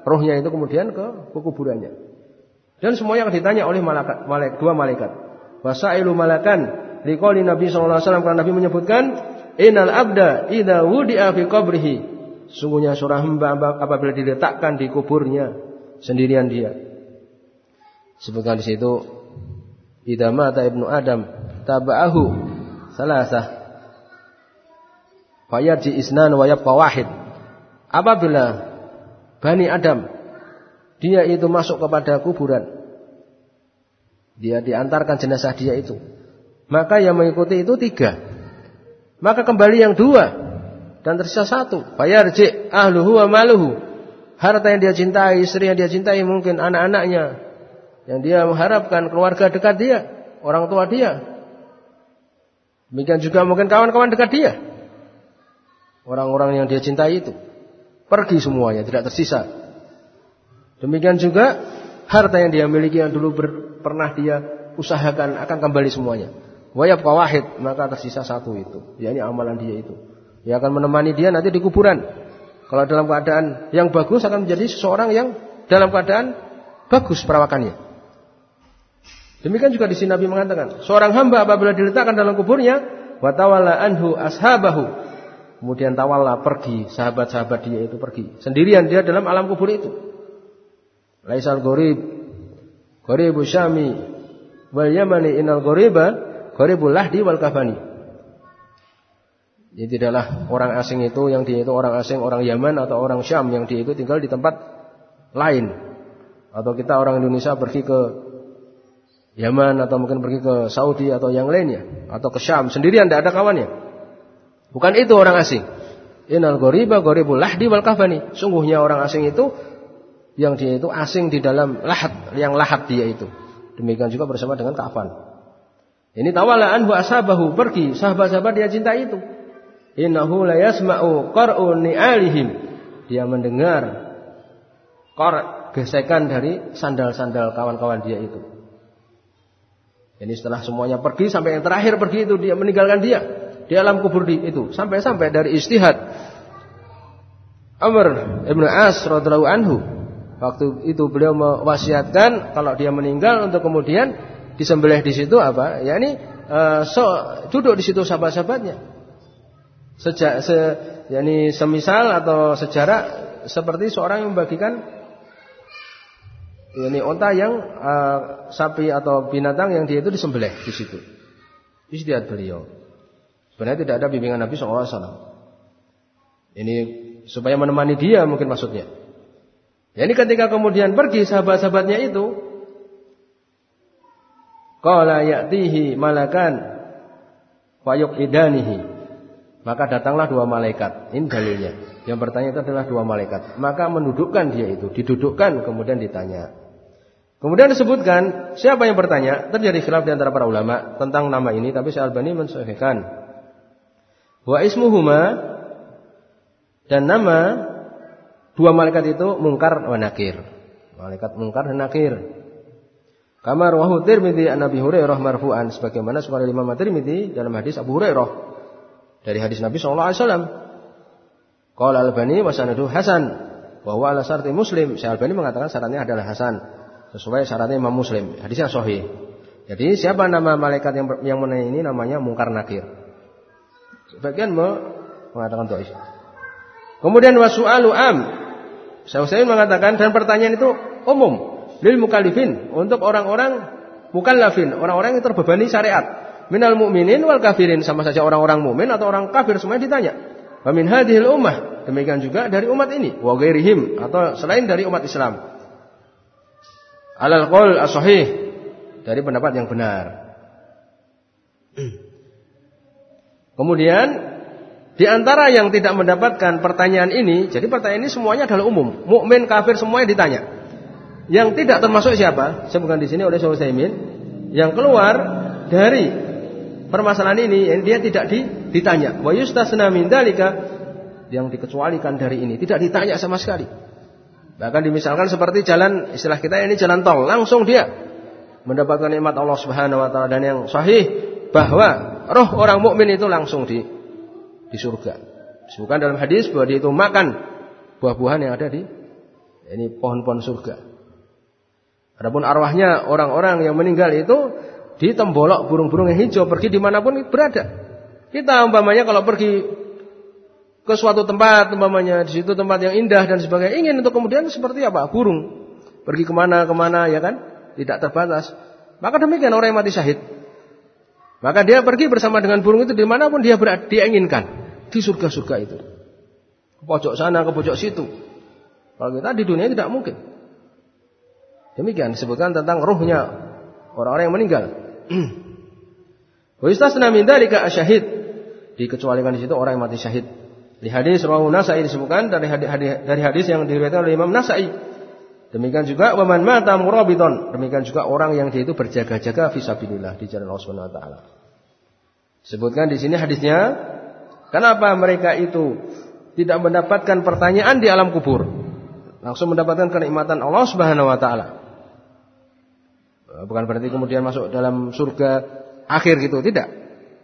ruhnya itu kemudian ke kuburannya dan semua yang ditanya oleh malaikat, malaikat dua malaikat. Wasailu malakan liqauli Nabi sallallahu alaihi wasallam karena Nabi menyebutkan innal abda idza wudi'a fi qabrihi. Sungguhnya seorang hamba apabila diletakkan di kuburnya sendirian dia. Sebutkan di situ idza mata ibnu Adam taba'ahu salasah fayarji isnan wa yabqa wahid. Apabila Bani Adam dia itu masuk kepada kuburan. Dia diantarkan jenazah dia itu. Maka yang mengikuti itu tiga. Maka kembali yang dua. Dan tersisa satu. Bayarji ahluhu wa maluhu. Harta yang dia cintai, istri yang dia cintai, mungkin anak-anaknya. Yang dia mengharapkan keluarga dekat dia. Orang tua dia. Demikian juga mungkin kawan-kawan dekat dia. Orang-orang yang dia cintai itu. Pergi semuanya, tidak tersisa. Demikian juga harta yang dia miliki yang dulu ber, pernah dia usahakan akan kembali semuanya. Wayab kawahid maka tersisa satu itu, yakni amalan dia itu. Dia akan menemani dia nanti di kuburan. Kalau dalam keadaan yang bagus akan menjadi seseorang yang dalam keadaan bagus perawakannya. Demikian juga di sini Nabi mengatakan, seorang hamba apabila diletakkan dalam kuburnya, watawala anhu ashabahu. Kemudian tawalla pergi, sahabat-sahabat dia itu pergi. Sendirian dia dalam alam kubur itu. Laisal gharib gharibu syami wal yamani inal ghariba gharibul lahdi wal kafani. Jadi tidaklah orang asing itu yang dia itu orang asing, orang Yaman atau orang Syam yang dia itu tinggal di tempat lain. Atau kita orang Indonesia pergi ke Yaman atau mungkin pergi ke Saudi atau yang lainnya atau ke Syam sendirian tidak ada kawannya. Bukan itu orang asing. Inal ghariba gharibul lahdi wal kafani. Sungguhnya orang asing itu yang dia itu asing di dalam lahat yang lahat dia itu. Demikian juga bersama dengan kafan. Ini tawala anhu ashabahu pergi sahabat-sahabat dia cinta itu. Innahu la yasma'u qar'u ni'alihim. Dia mendengar kor gesekan dari sandal-sandal kawan-kawan dia itu. Ini setelah semuanya pergi sampai yang terakhir pergi itu dia meninggalkan dia di alam kubur di itu sampai-sampai dari istihad Amr ibn As radhiallahu anhu Waktu itu beliau mewasiatkan kalau dia meninggal untuk kemudian disembelih di situ apa? Ya ini uh, so, duduk di situ sahabat-sahabatnya. Sejak se, yakni semisal atau sejarah seperti seorang yang membagikan ini onta yang uh, sapi atau binatang yang dia itu disembelih di situ. Istiadat beliau. Sebenarnya tidak ada bimbingan Nabi SAW. Ini supaya menemani dia mungkin maksudnya. Jadi ketika kemudian pergi sahabat-sahabatnya itu, qala ya'tihi malakan fayuq idanihi. Maka datanglah dua malaikat. Ini dalilnya. Yang bertanya itu adalah dua malaikat. Maka mendudukkan dia itu, didudukkan kemudian ditanya. Kemudian disebutkan siapa yang bertanya? Terjadi khilaf di antara para ulama tentang nama ini, tapi Syekh Albani mensahihkan. Wa ismuhuma dan nama Dua malaikat itu mungkar wa nakir. Malaikat mungkar dan nakir. Kamar wahu Tirmidzi an Nabi Hurairah marfu'an sebagaimana sebagaimana Imam Tirmidzi dalam hadis Abu Hurairah dari hadis Nabi sallallahu alaihi wasallam. Qala sanadu hasan wa huwa ala syarti Muslim. Albani mengatakan syaratnya adalah hasan sesuai syaratnya Imam Muslim. Hadisnya sahih. Jadi siapa nama malaikat yang yang ini namanya Mungkar Nakir. Sebagian mengatakan dhaif. Kemudian wasu'alu am. Syekh mengatakan dan pertanyaan itu umum lil mukallifin untuk orang-orang mukallafin, orang-orang yang terbebani syariat. Minal mukminin wal kafirin sama saja orang-orang mukmin atau orang kafir semuanya ditanya. Wa min hadhil ummah, demikian juga dari umat ini, wa ghairihim atau selain dari umat Islam. Alal qaul as-sahih dari pendapat yang benar. Kemudian di antara yang tidak mendapatkan pertanyaan ini, jadi pertanyaan ini semuanya adalah umum. Mukmin, kafir semuanya ditanya. Yang tidak termasuk siapa? Sebutkan di sini oleh Syaikhul Utsaimin yang keluar dari permasalahan ini yang dia tidak ditanya. Wa yustasna min dalika yang dikecualikan dari ini, tidak ditanya sama sekali. Bahkan dimisalkan seperti jalan istilah kita ini jalan tol, langsung dia mendapatkan nikmat Allah Subhanahu wa taala dan yang sahih bahwa roh orang mukmin itu langsung di di surga. Bukan dalam hadis bahwa dia itu makan buah-buahan yang ada di ini pohon-pohon surga. Adapun arwahnya orang-orang yang meninggal itu ditembolok burung-burung yang hijau pergi di mana pun berada. Kita umpamanya kalau pergi ke suatu tempat umpamanya di situ tempat yang indah dan sebagainya ingin untuk kemudian seperti apa burung pergi ke mana ke mana ya kan tidak terbatas. Maka demikian orang yang mati syahid. Maka dia pergi bersama dengan burung itu di mana pun dia berada, dia inginkan di surga-surga itu. Ke pojok sana, ke pojok situ. Kalau kita di dunia tidak mungkin. Demikian disebutkan tentang ruhnya orang-orang yang meninggal. Wa min dzalika asyahid. Dikecualikan di situ orang yang mati syahid. Di hadis rawahu Nasai disebutkan dari hadis, dari hadis yang diriwayatkan oleh Imam Nasai. Demikian juga waman mata murabiton. Demikian juga orang yang dia itu berjaga-jaga fisabilillah di jalan Allah Subhanahu wa taala. Sebutkan di sini hadisnya, kenapa mereka itu tidak mendapatkan pertanyaan di alam kubur? Langsung mendapatkan kenikmatan Allah Subhanahu wa taala. Eh, bukan berarti kemudian masuk dalam surga akhir gitu, tidak.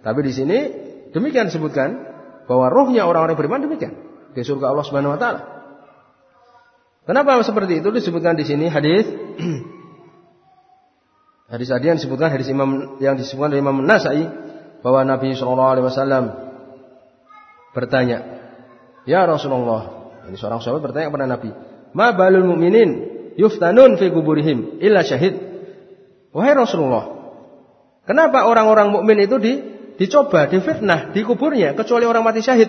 Tapi di sini demikian disebutkan bahwa rohnya orang-orang beriman demikian di surga Allah Subhanahu wa taala. Kenapa seperti itu disebutkan di sini hadis hadis tadi yang disebutkan hadis Imam yang disebutkan oleh Imam Nasai bahwa Nabi Shallallahu alaihi wasallam bertanya, "Ya Rasulullah," ini seorang sahabat bertanya kepada Nabi, "Ma balul mu'minin yuftanun fi kuburihim illa syahid?" Wahai Rasulullah, kenapa orang-orang mukmin itu di, dicoba, difitnah di kuburnya kecuali orang mati syahid?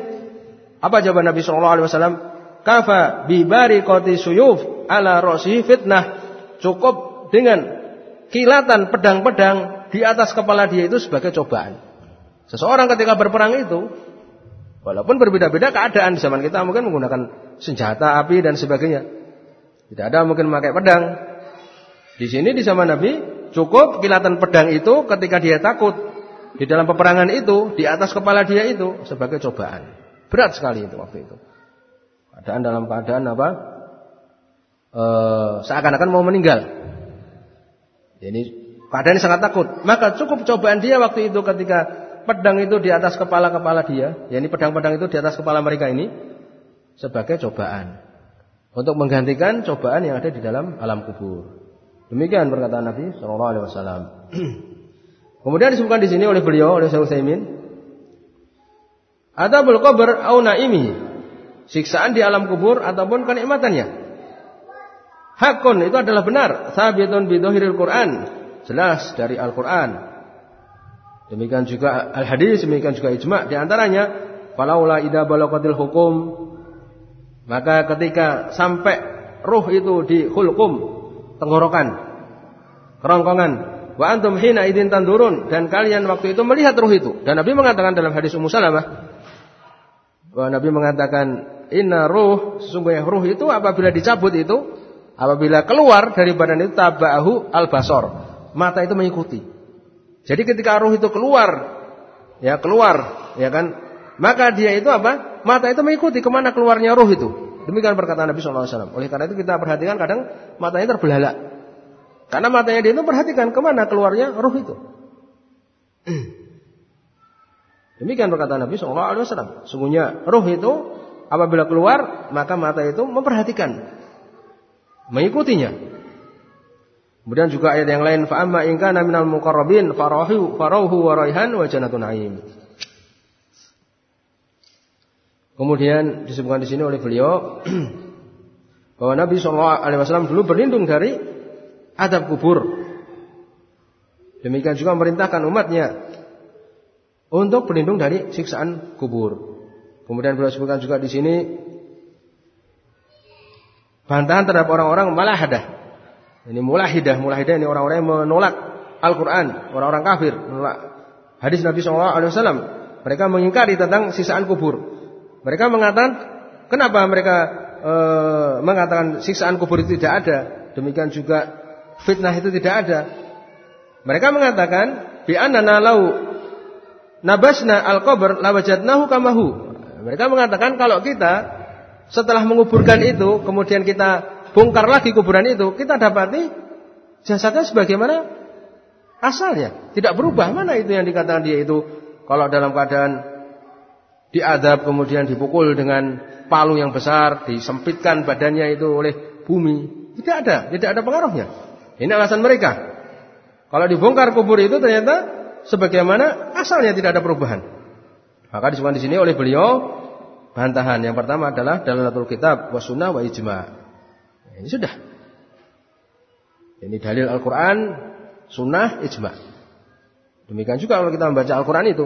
Apa jawaban Nabi Shallallahu Alaihi Wasallam? Kafa bibari koti suyuf ala rosi fitnah. Cukup dengan kilatan pedang-pedang di atas kepala dia itu sebagai cobaan. Seseorang ketika berperang itu, walaupun berbeda-beda keadaan di zaman kita mungkin menggunakan senjata api dan sebagainya. Tidak ada mungkin memakai pedang. Di sini di zaman Nabi Cukup kilatan pedang itu ketika dia takut di dalam peperangan itu di atas kepala dia itu sebagai cobaan. Berat sekali itu waktu itu. Keadaan dalam keadaan apa? E, seakan-akan mau meninggal. Jadi keadaan sangat takut. Maka cukup cobaan dia waktu itu ketika pedang itu di atas kepala-kepala dia, ya ini pedang-pedang itu di atas kepala mereka ini sebagai cobaan untuk menggantikan cobaan yang ada di dalam alam kubur. Demikian perkataan Nabi Shallallahu Alaihi Wasallam. Kemudian disebutkan di sini oleh beliau oleh Syekh Utsaimin, Adabul qabr au naimi, siksaan di alam kubur ataupun kenikmatannya. Hakun itu adalah benar, sabitun bidhahiril Quran, jelas dari Al-Qur'an. Demikian juga al-hadis, demikian juga ijma' di antaranya falaula idza balaqatil hukum maka ketika sampai ruh itu di hulkum tenggorokan, kerongkongan. Wa antum hina idin tandurun dan kalian waktu itu melihat ruh itu. Dan Nabi mengatakan dalam hadis Ummu Salamah bahwa Nabi mengatakan inna ruh sesungguhnya ruh itu apabila dicabut itu apabila keluar dari badan itu tabahu al basor mata itu mengikuti. Jadi ketika ruh itu keluar ya keluar ya kan maka dia itu apa mata itu mengikuti ke mana keluarnya ruh itu Demikian perkataan Nabi SAW. Oleh karena itu kita perhatikan kadang matanya terbelalak. Karena matanya dia itu perhatikan ke mana keluarnya ruh itu. Demikian berkata Nabi Wasallam. Sungguhnya ruh itu apabila keluar maka mata itu memperhatikan, mengikutinya. Kemudian juga ayat yang lain fa'amma in kana minal muqarrabin farahu wa raihan wa. Kemudian disebutkan di sini oleh beliau bahwa Nabi Shallallahu Alaihi Wasallam dulu berlindung dari adab kubur. Demikian juga memerintahkan umatnya untuk berlindung dari siksaan kubur. Kemudian beliau sebutkan juga di sini bantahan terhadap orang-orang malahadah. Ini mulahidah, mulahidah ini orang-orang yang menolak Al-Quran, orang-orang kafir, menolak hadis Nabi Shallallahu Alaihi Wasallam. Mereka mengingkari tentang sisaan kubur. Mereka mengatakan kenapa mereka e, mengatakan siksaan kubur itu tidak ada, demikian juga fitnah itu tidak ada. Mereka mengatakan bi anna lau nabasna al-qabr lawajadnahu kamahu. Mereka mengatakan kalau kita setelah menguburkan itu kemudian kita bongkar lagi kuburan itu, kita dapati jasadnya sebagaimana asalnya, tidak berubah. Mana itu yang dikatakan dia itu kalau dalam keadaan diadab kemudian dipukul dengan palu yang besar, disempitkan badannya itu oleh bumi. Tidak ada, tidak ada pengaruhnya. Ini alasan mereka. Kalau dibongkar kubur itu ternyata sebagaimana asalnya tidak ada perubahan. Maka disebutkan di sini oleh beliau bantahan. Yang pertama adalah dalalatul kitab wa sunnah wa ijma. Ini sudah. Ini dalil Al-Quran, sunnah, ijma. Demikian juga kalau kita membaca Al-Quran itu.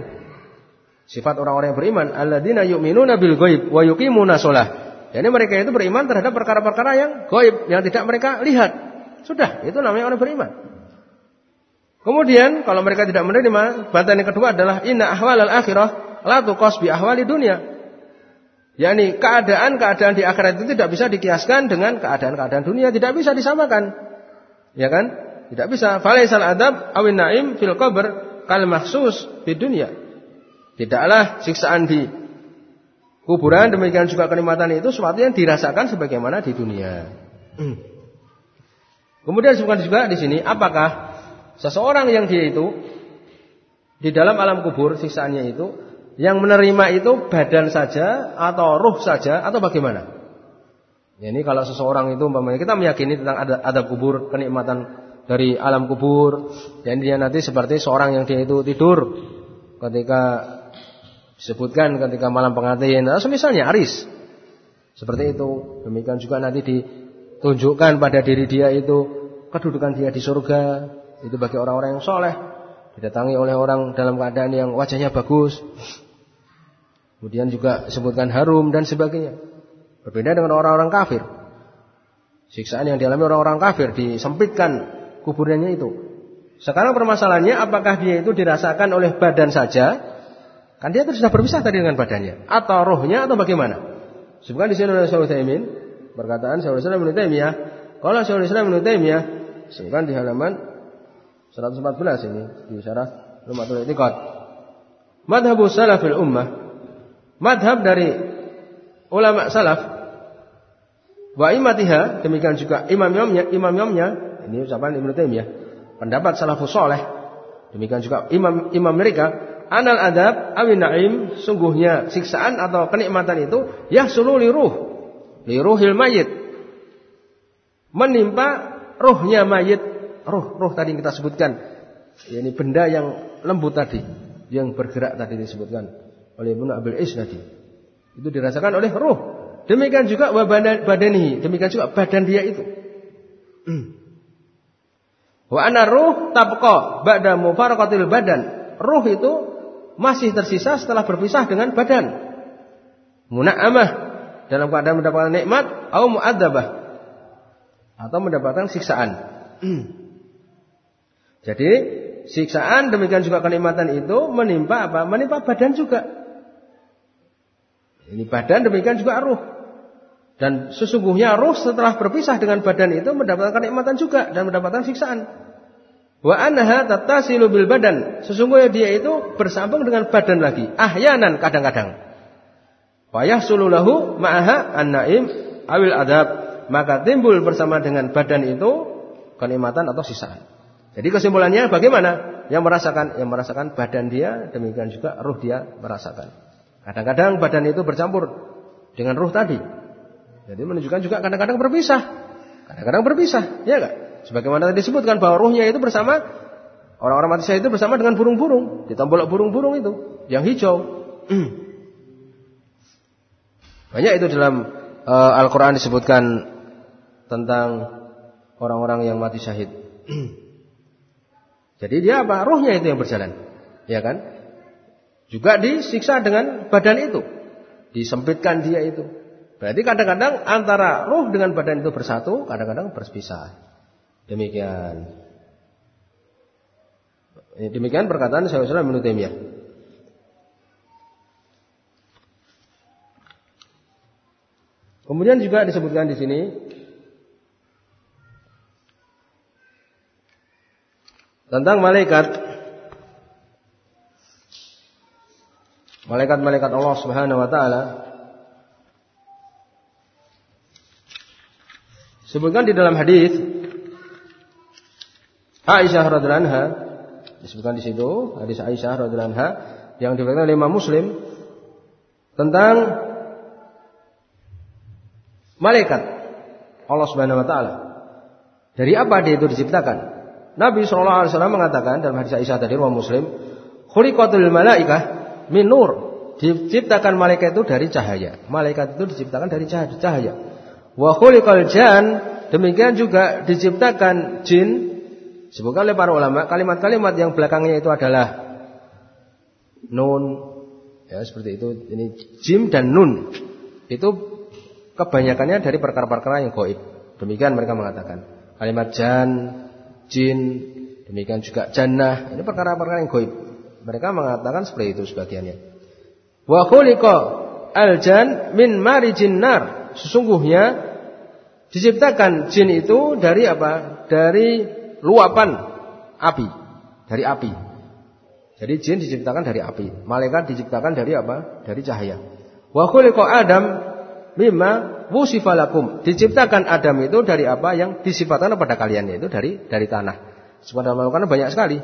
Sifat orang-orang yang beriman, alladzina yu'minuna bil ghaib wa yuqimuna shalah. Jadi mereka itu beriman terhadap perkara-perkara yang gaib, yang tidak mereka lihat. Sudah, itu namanya orang beriman. Kemudian kalau mereka tidak menerima, bantahan yang kedua adalah inna ahwalal akhirah la tuqas bi ahwali dunia. Yani keadaan-keadaan di akhirat itu tidak bisa dikiaskan dengan keadaan-keadaan dunia, tidak bisa disamakan. Ya kan? Tidak bisa. Falaisal adab awin naim fil qabr kal mahsus di dunia. Tidaklah siksaan di kuburan demikian juga kenikmatan itu sesuatu yang dirasakan sebagaimana di dunia. Hmm. Kemudian disebutkan juga di sini apakah seseorang yang dia itu di dalam alam kubur siksaannya itu yang menerima itu badan saja atau ruh saja atau bagaimana? Ya, ini kalau seseorang itu umpamanya kita meyakini tentang ada adab kubur, kenikmatan dari alam kubur, dan dia nanti seperti seorang yang dia itu tidur ketika Disebutkan ketika malam pengantin, atau misalnya aris. Seperti itu. Demikian juga nanti ditunjukkan pada diri dia itu kedudukan dia di surga. Itu bagi orang-orang yang soleh. Didatangi oleh orang dalam keadaan yang wajahnya bagus. Kemudian juga disebutkan harum dan sebagainya. Berbeda dengan orang-orang kafir. Siksaan yang dialami orang-orang kafir disempitkan kuburannya itu. Sekarang permasalahannya apakah dia itu dirasakan oleh badan saja Kan dia sudah berpisah tadi dengan badannya. Atau rohnya atau bagaimana? Sebutkan di sini oleh Syaikhul Utsaimin perkataan Syaikhul Islam Ibnu Taimiyah. Kalau Syaikhul Islam Ibnu Taimiyah sebutkan di halaman 114 ini di syarah Lumatul I'tiqad. Madhabu salafil ummah. Madhab dari ulama salaf wa imatiha demikian juga imam-imamnya imam-imamnya ini ucapan Ibnu Taimiyah pendapat salafus saleh demikian juga imam imam mereka anal adab awin naim sungguhnya siksaan atau kenikmatan itu yahsulu li ruh li ruhil mayit. Menimpa ruhnya mayit. Ruh ruh tadi yang kita sebutkan. Ini benda yang lembut tadi yang bergerak tadi disebutkan oleh Ibnu Abil Is tadi. Itu dirasakan oleh ruh. Demikian juga badani demikian juga badan dia itu. Wa ana ruh tabqa ba'da mufaraqatil badan. Ruh itu masih tersisa setelah berpisah dengan badan. Muna'amah dalam keadaan mendapatkan nikmat atau mu'adzabah atau mendapatkan siksaan. Jadi siksaan demikian juga kenikmatan itu menimpa apa? Menimpa badan juga. Ini badan demikian juga ruh. Dan sesungguhnya ruh setelah berpisah dengan badan itu mendapatkan kenikmatan juga dan mendapatkan siksaan. Wa anha tattasilu bil badan. Sesungguhnya dia itu bersambung dengan badan lagi. Ahyanan kadang-kadang. Wa yahsulu lahu ma'aha an-naim awil adab. Maka timbul bersama dengan badan itu kenikmatan atau sisaan. Jadi kesimpulannya bagaimana? Yang merasakan, yang merasakan badan dia, demikian juga ruh dia merasakan. Kadang-kadang badan itu bercampur dengan ruh tadi. Jadi menunjukkan juga kadang-kadang berpisah. Kadang-kadang berpisah, ya enggak? Sebagaimana tadi disebutkan bahwa ruhnya itu bersama orang-orang mati syahid itu bersama dengan burung-burung, ditambah burung-burung itu yang hijau. Banyak itu dalam uh, Al-Qur'an disebutkan tentang orang-orang yang mati syahid. Jadi dia apa? Ruhnya itu yang berjalan. Ya kan? Juga disiksa dengan badan itu. Disempitkan dia itu. Berarti kadang-kadang antara ruh dengan badan itu bersatu, kadang-kadang berpisah. Demikian. Demikian perkataan Syaikhul Islam Ibnu Taimiyah. Kemudian juga disebutkan di sini tentang malaikat malaikat-malaikat Allah Subhanahu wa taala Sebutkan di dalam hadis Aisyah radhiallahu anha disebutkan di situ hadis Aisyah radhiallahu anha yang diriwayatkan oleh Imam Muslim tentang malaikat Allah Subhanahu wa taala. Dari apa dia itu diciptakan? Nabi sallallahu alaihi wasallam mengatakan dalam hadis Aisyah tadi riwayat Muslim, "Khuliqatul malaikah min nur." Diciptakan malaikat itu dari cahaya. Malaikat itu diciptakan dari cahaya. Wa khuliqal jan, demikian juga diciptakan jin. Sebutkan oleh para ulama, kalimat-kalimat yang belakangnya itu adalah nun ya seperti itu. Ini jim dan nun. Itu kebanyakannya dari perkara-perkara yang goib. Demikian mereka mengatakan. Kalimat jan, jin, demikian juga jannah. Ini perkara-perkara yang goib. Mereka mengatakan seperti itu sebagiannya. Wa khuliqa al-jan min marijin nar. Sesungguhnya diciptakan jin itu dari apa? Dari luapan api. Dari api. Jadi jin diciptakan dari api. Malaikat diciptakan dari apa? Dari cahaya. Wa khuliqa Adam mimma wusifalakum. Diciptakan Adam itu dari apa yang disifatkan kepada kalian yaitu dari dari tanah. Sifat melakukan banyak sekali.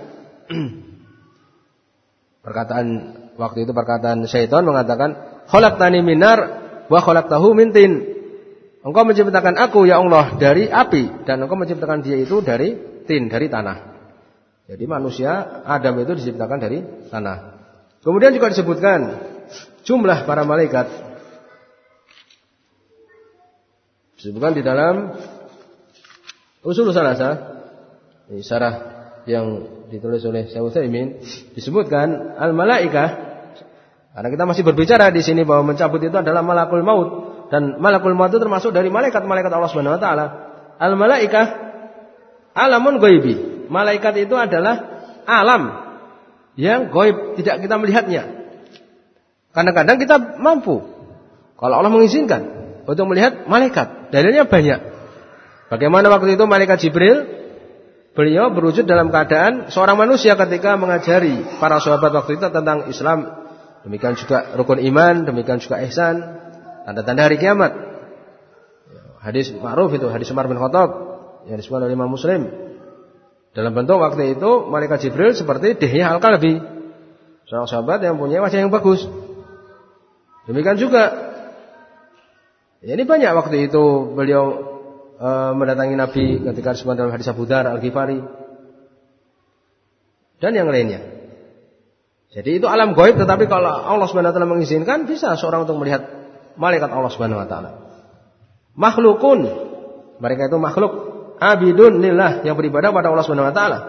perkataan waktu itu perkataan syaitan mengatakan khalaqtani minar wa khalaqtahu min tin. Engkau menciptakan aku ya Allah dari api dan engkau menciptakan dia itu dari tin, dari tanah. Jadi manusia Adam itu diciptakan dari tanah. Kemudian juga disebutkan jumlah para malaikat Disebutkan di dalam usul salasa syarah yang ditulis oleh Syekh Utsaimin disebutkan al malaikah karena kita masih berbicara di sini bahwa mencabut itu adalah malakul maut dan malakul maut itu termasuk dari malaikat-malaikat Allah Subhanahu wa taala. Al malaikah alamun ghaibi. Malaikat itu adalah alam yang gaib, tidak kita melihatnya. Kadang-kadang kita mampu kalau Allah mengizinkan untuk melihat malaikat. Dalilnya banyak. Bagaimana waktu itu malaikat Jibril beliau berwujud dalam keadaan seorang manusia ketika mengajari para sahabat waktu itu tentang Islam. Demikian juga rukun iman, demikian juga ihsan, tanda-tanda hari kiamat. Hadis ma'ruf itu, hadis Umar bin Khattab yang disebut oleh Imam Muslim. Dalam bentuk waktu itu malaikat Jibril seperti Dihya Al-Kalbi. Seorang sahabat yang punya wajah yang bagus. Demikian juga Ya, ini banyak waktu itu beliau e, mendatangi Nabi ketika disebut dalam hadis Abu Dar Al-Ghifari dan yang lainnya. Jadi itu alam gaib tetapi kalau Allah Subhanahu wa taala mengizinkan bisa seorang untuk melihat malaikat Allah Subhanahu wa taala. Makhlukun mereka itu makhluk abidun lillah yang beribadah pada Allah Subhanahu wa taala.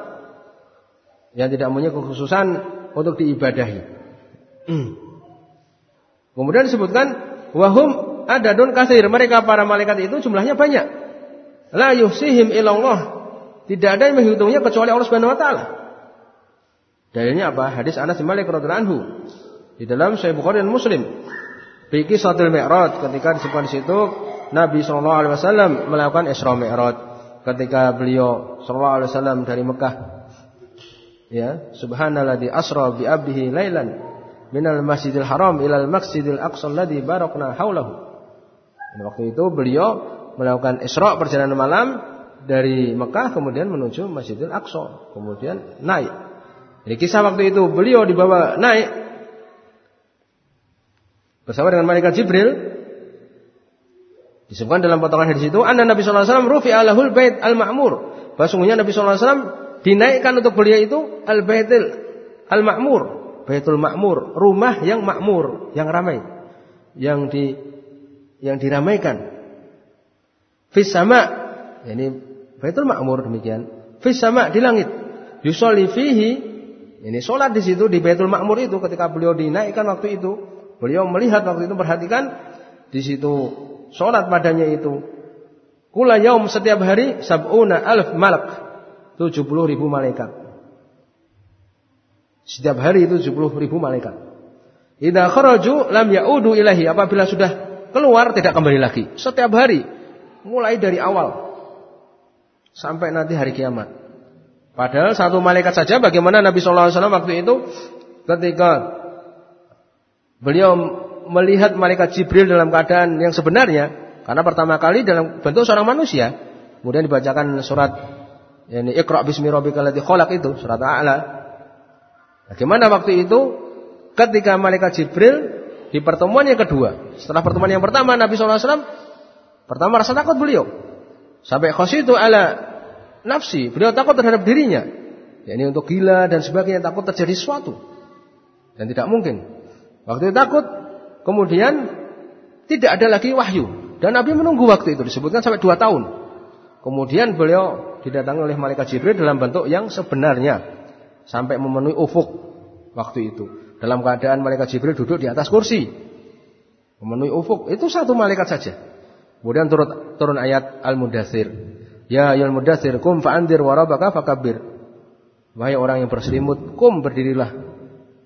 Yang tidak punya kekhususan untuk diibadahi. Kemudian disebutkan wahum ada don kasir. Mereka para malaikat itu jumlahnya banyak. La yuhsihim ilallah. Tidak ada yang menghitungnya kecuali Allah Subhanahu wa taala. Dalilnya apa? Hadis Anas bin Malik radhiyallahu anhu. Di dalam Sahih Bukhari dan Muslim. Biki Satul Mi'raj ketika disebutkan di situ Nabi sallallahu alaihi wasallam melakukan Isra Mi'raj ketika beliau sallallahu alaihi wasallam dari Mekah ya subhanalladzi asra bi abdihi lailan minal masjidil haram ilal masjidil aqsa alladzi barakna haulahu dan waktu itu beliau melakukan Isra perjalanan malam dari Mekah kemudian menuju Masjidil Aqsa, kemudian naik. Jadi kisah waktu itu beliau dibawa naik bersama dengan malaikat Jibril. Disebutkan dalam potongan hadis itu, anna Nabi wasallam rufi alahul bait al-ma'mur. Bahwasanya Nabi wasallam dinaikkan untuk beliau itu al-baitil al-ma'mur, baitul ma'mur, rumah yang makmur, yang ramai, yang di yang diramaikan. Fis sama, ini baitul ma'mur demikian. Fis sama di langit. Yusolli fihi, ini sholat di situ di baitul ma'mur itu ketika beliau dinaikkan waktu itu, beliau melihat waktu itu perhatikan di situ sholat padanya itu. Kula yaum setiap hari sab'una alf malak. 70 ribu malaikat. Setiap hari itu 70 ribu malaikat. Idza kharaju lam yaudu ilahi apabila sudah keluar tidak kembali lagi. Setiap hari. Mulai dari awal. Sampai nanti hari kiamat. Padahal satu malaikat saja bagaimana Nabi wasallam waktu itu? Ketika beliau melihat malaikat Jibril dalam keadaan yang sebenarnya karena pertama kali dalam bentuk seorang manusia kemudian dibacakan surat ini Iqra bismi rabbikal ladzi khalaq itu surat A'la bagaimana waktu itu? Ketika malaikat Jibril di pertemuan yang kedua setelah pertemuan yang pertama Nabi SAW pertama rasa takut beliau. Sampai itu ala nafsi beliau takut terhadap dirinya. Ya, ini untuk gila dan sebagainya takut terjadi sesuatu. Dan tidak mungkin. Waktu itu takut Kemudian tidak ada lagi wahyu. Dan Nabi menunggu waktu itu disebutkan sampai dua tahun. Kemudian beliau didatangi oleh malaikat Jibril dalam bentuk yang sebenarnya sampai memenuhi ufuk waktu itu. Dalam keadaan malaikat Jibril duduk di atas kursi. Memenuhi ufuk. Itu satu malaikat saja. Kemudian turun, turun ayat Al-Mudathir. Ya ayat mudathir kum fa'andir warabaka fakabir. Wahai orang yang berselimut, kum berdirilah.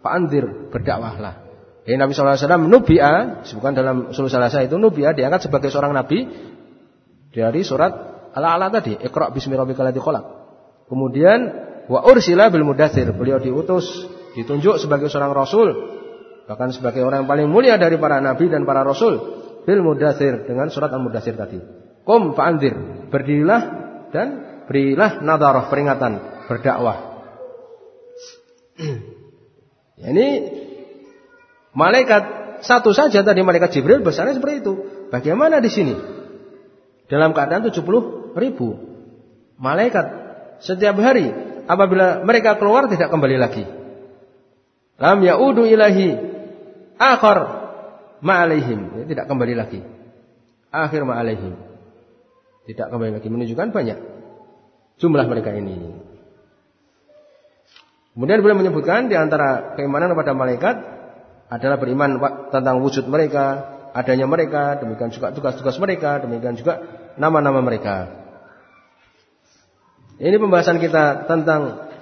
Fa'andir, berdakwahlah. Jadi Nabi SAW Nubia, bukan dalam usul salasa itu Nubia diangkat sebagai seorang Nabi dari surat Ala-Ala tadi, Iqra bismi ladzi. Kemudian wa ursila bil mudathir, beliau diutus, ditunjuk sebagai seorang rasul, bahkan sebagai orang yang paling mulia dari para nabi dan para rasul bil mudathir dengan surat Al-Mudathir tadi. Qum fa'andir, berdirilah dan berilah nadarah peringatan, berdakwah. Ini Malaikat satu saja tadi malaikat Jibril besarnya seperti itu. Bagaimana di sini? Dalam keadaan 70 ribu malaikat setiap hari apabila mereka keluar tidak kembali lagi. Lam yaudu ilahi akhar ma'alaihim. Ya, tidak kembali lagi. Akhir ma'alaihim. Tidak kembali lagi. Menunjukkan banyak jumlah mereka ini. Kemudian beliau menyebutkan di antara keimanan kepada malaikat adalah beriman tentang wujud mereka, adanya mereka, demikian juga tugas-tugas mereka, demikian juga nama-nama mereka. Ini pembahasan kita tentang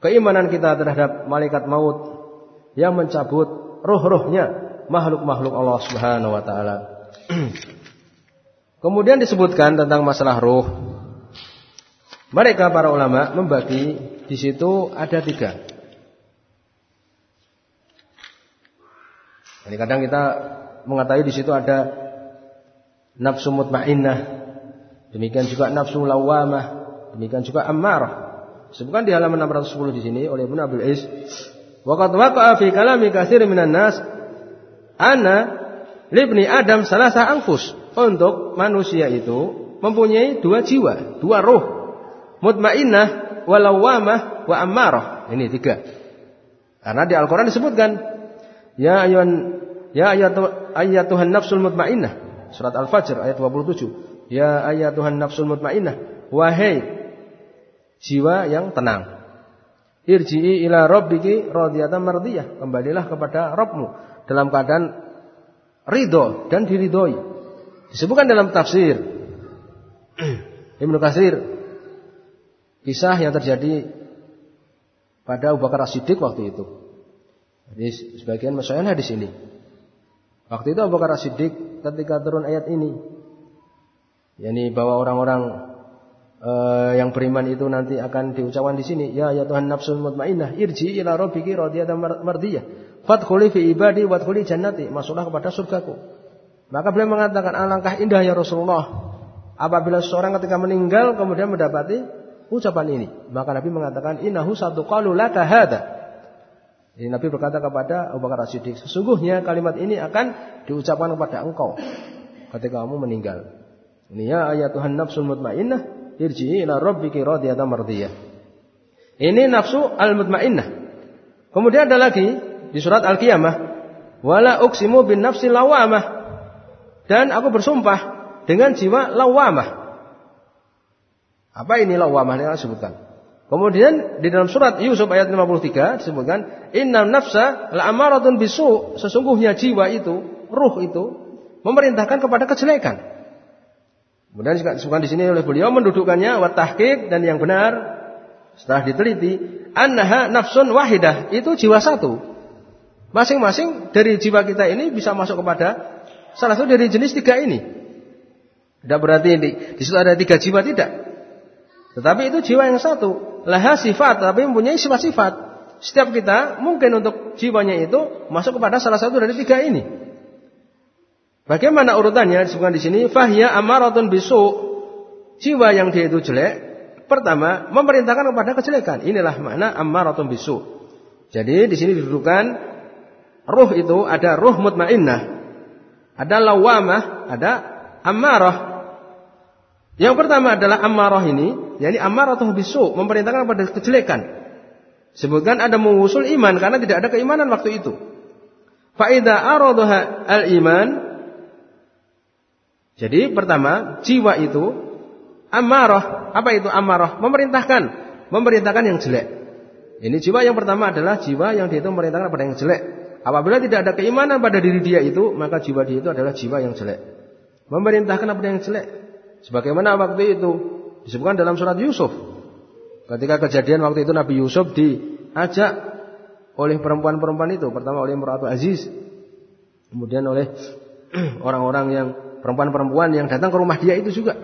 keimanan kita terhadap malaikat maut yang mencabut roh-rohnya makhluk-makhluk Allah Subhanahu wa taala. Kemudian disebutkan tentang masalah roh. Mereka para ulama membagi di situ ada tiga. Jadi kadang kita mengetahui di situ ada nafsu mutmainnah, demikian juga nafsu lawamah, demikian juga ammarah. Sebutkan di halaman 610 di sini oleh Ibnu Abdul Is, waqad waqa'a fi kalami katsir minan nas ana libni Adam salasa anfus. Untuk manusia itu mempunyai dua jiwa, dua roh. Mutmainnah, walawamah, wa ammarah. Ini tiga. Karena di Al-Quran disebutkan Ya ayuhan ya ayat Tuhan nafsul mutmainnah. Surat Al-Fajr ayat 27. Ya ayat Tuhan nafsul mutmainnah. Wahai jiwa yang tenang. Irji'i ila rabbiki radiyatan mardiyah. Kembalilah kepada Rabbmu dalam keadaan ridho dan diridhoi. Disebutkan dalam tafsir Ibnu Katsir kisah yang terjadi pada Abu Bakar As-Siddiq waktu itu. Jadi sebagian masyayikh di sini. Waktu itu Abu Bakar Siddiq ketika turun ayat ini, yakni bahwa orang-orang uh, yang beriman itu nanti akan diucapkan di sini, ya ya Tuhan nafsul mutmainnah, irji ila rabbiki radiyatan mardiyah. Fadkhuli fi ibadi wadkhuli jannati. Masuklah kepada surgaku. Maka beliau mengatakan alangkah indah ya Rasulullah Apabila seseorang ketika meninggal kemudian mendapati ucapan ini, maka Nabi mengatakan innahu satu qalu laka. Ini Nabi berkata kepada Abu Bakar As-Siddiq, sesungguhnya kalimat ini akan diucapkan kepada engkau ketika kamu meninggal. Ini ya ayat Tuhan nafsul mutmainnah, irji'i ila rabbiki radiyatan mardiyah. Ini nafsu al-mutmainnah. Kemudian ada lagi di surat Al-Qiyamah, wala uksimu bin nafsi lawamah. Dan aku bersumpah dengan jiwa lawamah. Apa ini lawamah yang disebutkan? Kemudian di dalam surat Yusuf ayat 53 disebutkan inna nafsa la amaratun bisu sesungguhnya jiwa itu ruh itu memerintahkan kepada kejelekan. Kemudian disebutkan di sini oleh beliau mendudukkannya wa tahqiq dan yang benar setelah diteliti annaha nafsun wahidah itu jiwa satu. Masing-masing dari jiwa kita ini bisa masuk kepada salah satu dari jenis tiga ini. Tidak berarti di, di situ ada tiga jiwa tidak. Tetapi itu jiwa yang satu. Laha sifat, tapi mempunyai sifat-sifat. Setiap kita mungkin untuk jiwanya itu masuk kepada salah satu dari tiga ini. Bagaimana urutannya disebutkan di sini? Fahya amaratun bisu. Jiwa yang dia itu jelek. Pertama, memerintahkan kepada kejelekan. Inilah makna amaratun bisu. Jadi di sini didudukan ruh itu ada ruh mutmainnah, ada lawamah, ada amarah. Yang pertama adalah amarah ini, yakni amarah atau bisu, memerintahkan kepada kejelekan. Sebutkan ada mengusul iman karena tidak ada keimanan waktu itu. Faida arodoha al iman. Jadi pertama jiwa itu amarah. Apa itu amarah? Memerintahkan, memerintahkan yang jelek. Ini jiwa yang pertama adalah jiwa yang dia itu memerintahkan kepada yang jelek. Apabila tidak ada keimanan pada diri dia itu, maka jiwa dia itu adalah jiwa yang jelek. Memerintahkan kepada yang jelek. Sebagaimana waktu itu disebutkan dalam surat Yusuf. Ketika kejadian waktu itu Nabi Yusuf diajak oleh perempuan-perempuan itu. Pertama oleh Muratu Aziz. Kemudian oleh orang-orang yang perempuan-perempuan yang datang ke rumah dia itu juga.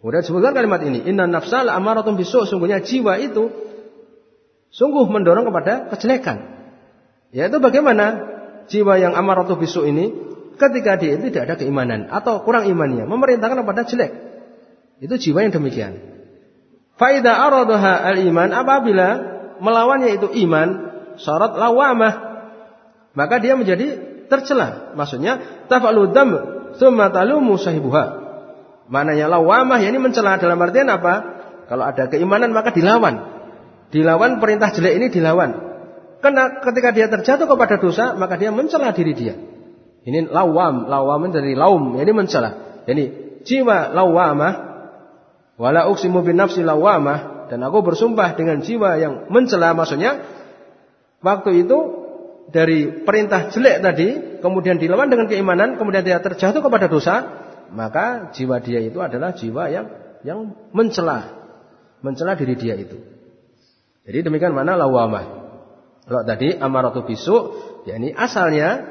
Kemudian disebutkan kalimat ini. Inna nafsal amaratun bisu. Sungguhnya jiwa itu sungguh mendorong kepada kejelekan. Yaitu bagaimana jiwa yang amaratun bisu ini ketika dia itu tidak ada keimanan atau kurang imannya, memerintahkan kepada jelek. Itu jiwa yang demikian. Faida aradoha al-iman apabila melawannya itu iman, syarat lawamah, maka dia menjadi tercela. Maksudnya tafalu dam tsumma talumu sahibuha. Maknanya lawamah yakni mencela dalam artian apa? Kalau ada keimanan maka dilawan. Dilawan perintah jelek ini dilawan. Karena ketika dia terjatuh kepada dosa, maka dia mencela diri dia. Ini lawam, lawam dari laum, ini mencela. Jadi jiwa lawamah, wala uksimu bin nafsi lawamah, dan aku bersumpah dengan jiwa yang mencela, maksudnya waktu itu dari perintah jelek tadi, kemudian dilawan dengan keimanan, kemudian dia terjatuh kepada dosa, maka jiwa dia itu adalah jiwa yang yang mencela, mencela diri dia itu. Jadi demikian mana lawamah. Kalau tadi amaratu bisu, ya ini asalnya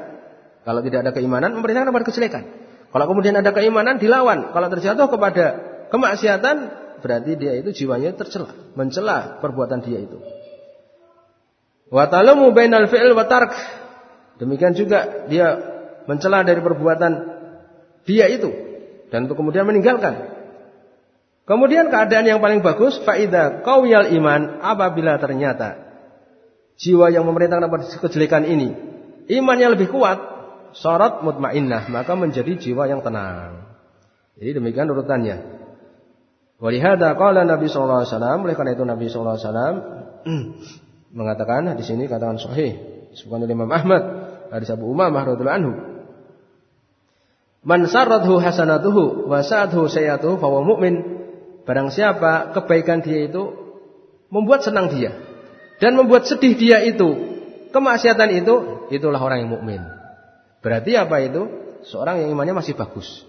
kalau tidak ada keimanan, memerintahkan kepada kejelekan. Kalau kemudian ada keimanan, dilawan. Kalau terjatuh kepada kemaksiatan, berarti dia itu jiwanya tercela, mencela perbuatan dia itu. Wa talamu bainal fi'il wa tark. Demikian juga dia mencela dari perbuatan dia itu dan untuk kemudian meninggalkan. Kemudian keadaan yang paling bagus faida qawyal iman apabila ternyata jiwa yang memerintahkan kepada kejelekan ini imannya lebih kuat syarat mutmainnah, maka menjadi jiwa yang tenang. Jadi demikian urutannya. Walihada qala Nabi sallallahu alaihi wasallam, oleh karena itu Nabi sallallahu alaihi wasallam mengatakan di sini katakan sahih oleh Imam Ahmad dari Abu Umamah radhiyallahu anhu. Man sarrathu hasanatuhu wa sa'atuhu sayyatuhu fa mu'min. Barang siapa kebaikan dia itu membuat senang dia dan membuat sedih dia itu, kemaksiatan itu, itulah orang yang mukmin. Berarti apa itu? Seorang yang imannya masih bagus.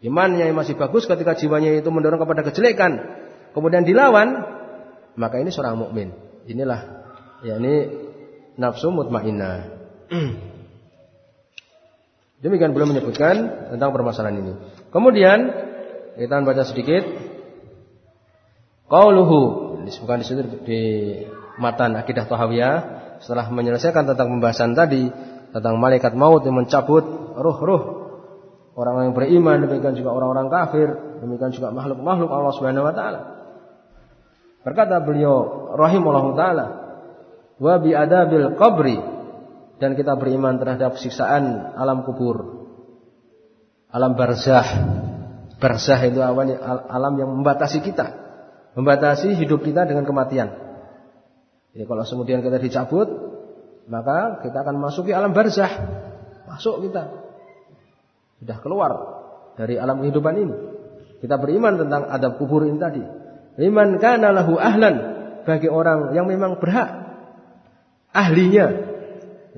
Imannya yang masih bagus ketika jiwanya itu mendorong kepada kejelekan, kemudian dilawan, maka ini seorang mukmin. Inilah yakni nafsu mutmainnah. Demikian belum menyebutkan tentang permasalahan ini. Kemudian kita baca sedikit. Qauluhu disebutkan di situ di matan akidah Tahawiyah setelah menyelesaikan tentang pembahasan tadi tentang malaikat maut yang mencabut ruh-ruh orang yang beriman demikian juga orang-orang kafir demikian juga makhluk-makhluk Allah Subhanahu wa taala. Berkata beliau rahimahullah taala, "Wa bi adabil qabri" dan kita beriman terhadap siksaan alam kubur. Alam barzah. Barzah itu alam yang membatasi kita. Membatasi hidup kita dengan kematian. Jadi kalau kemudian kita dicabut, maka kita akan masuki alam barzah. Masuk kita. Sudah keluar dari alam kehidupan ini. Kita beriman tentang adab kubur ini tadi. Liman kana lahu ahlan bagi orang yang memang berhak ahlinya.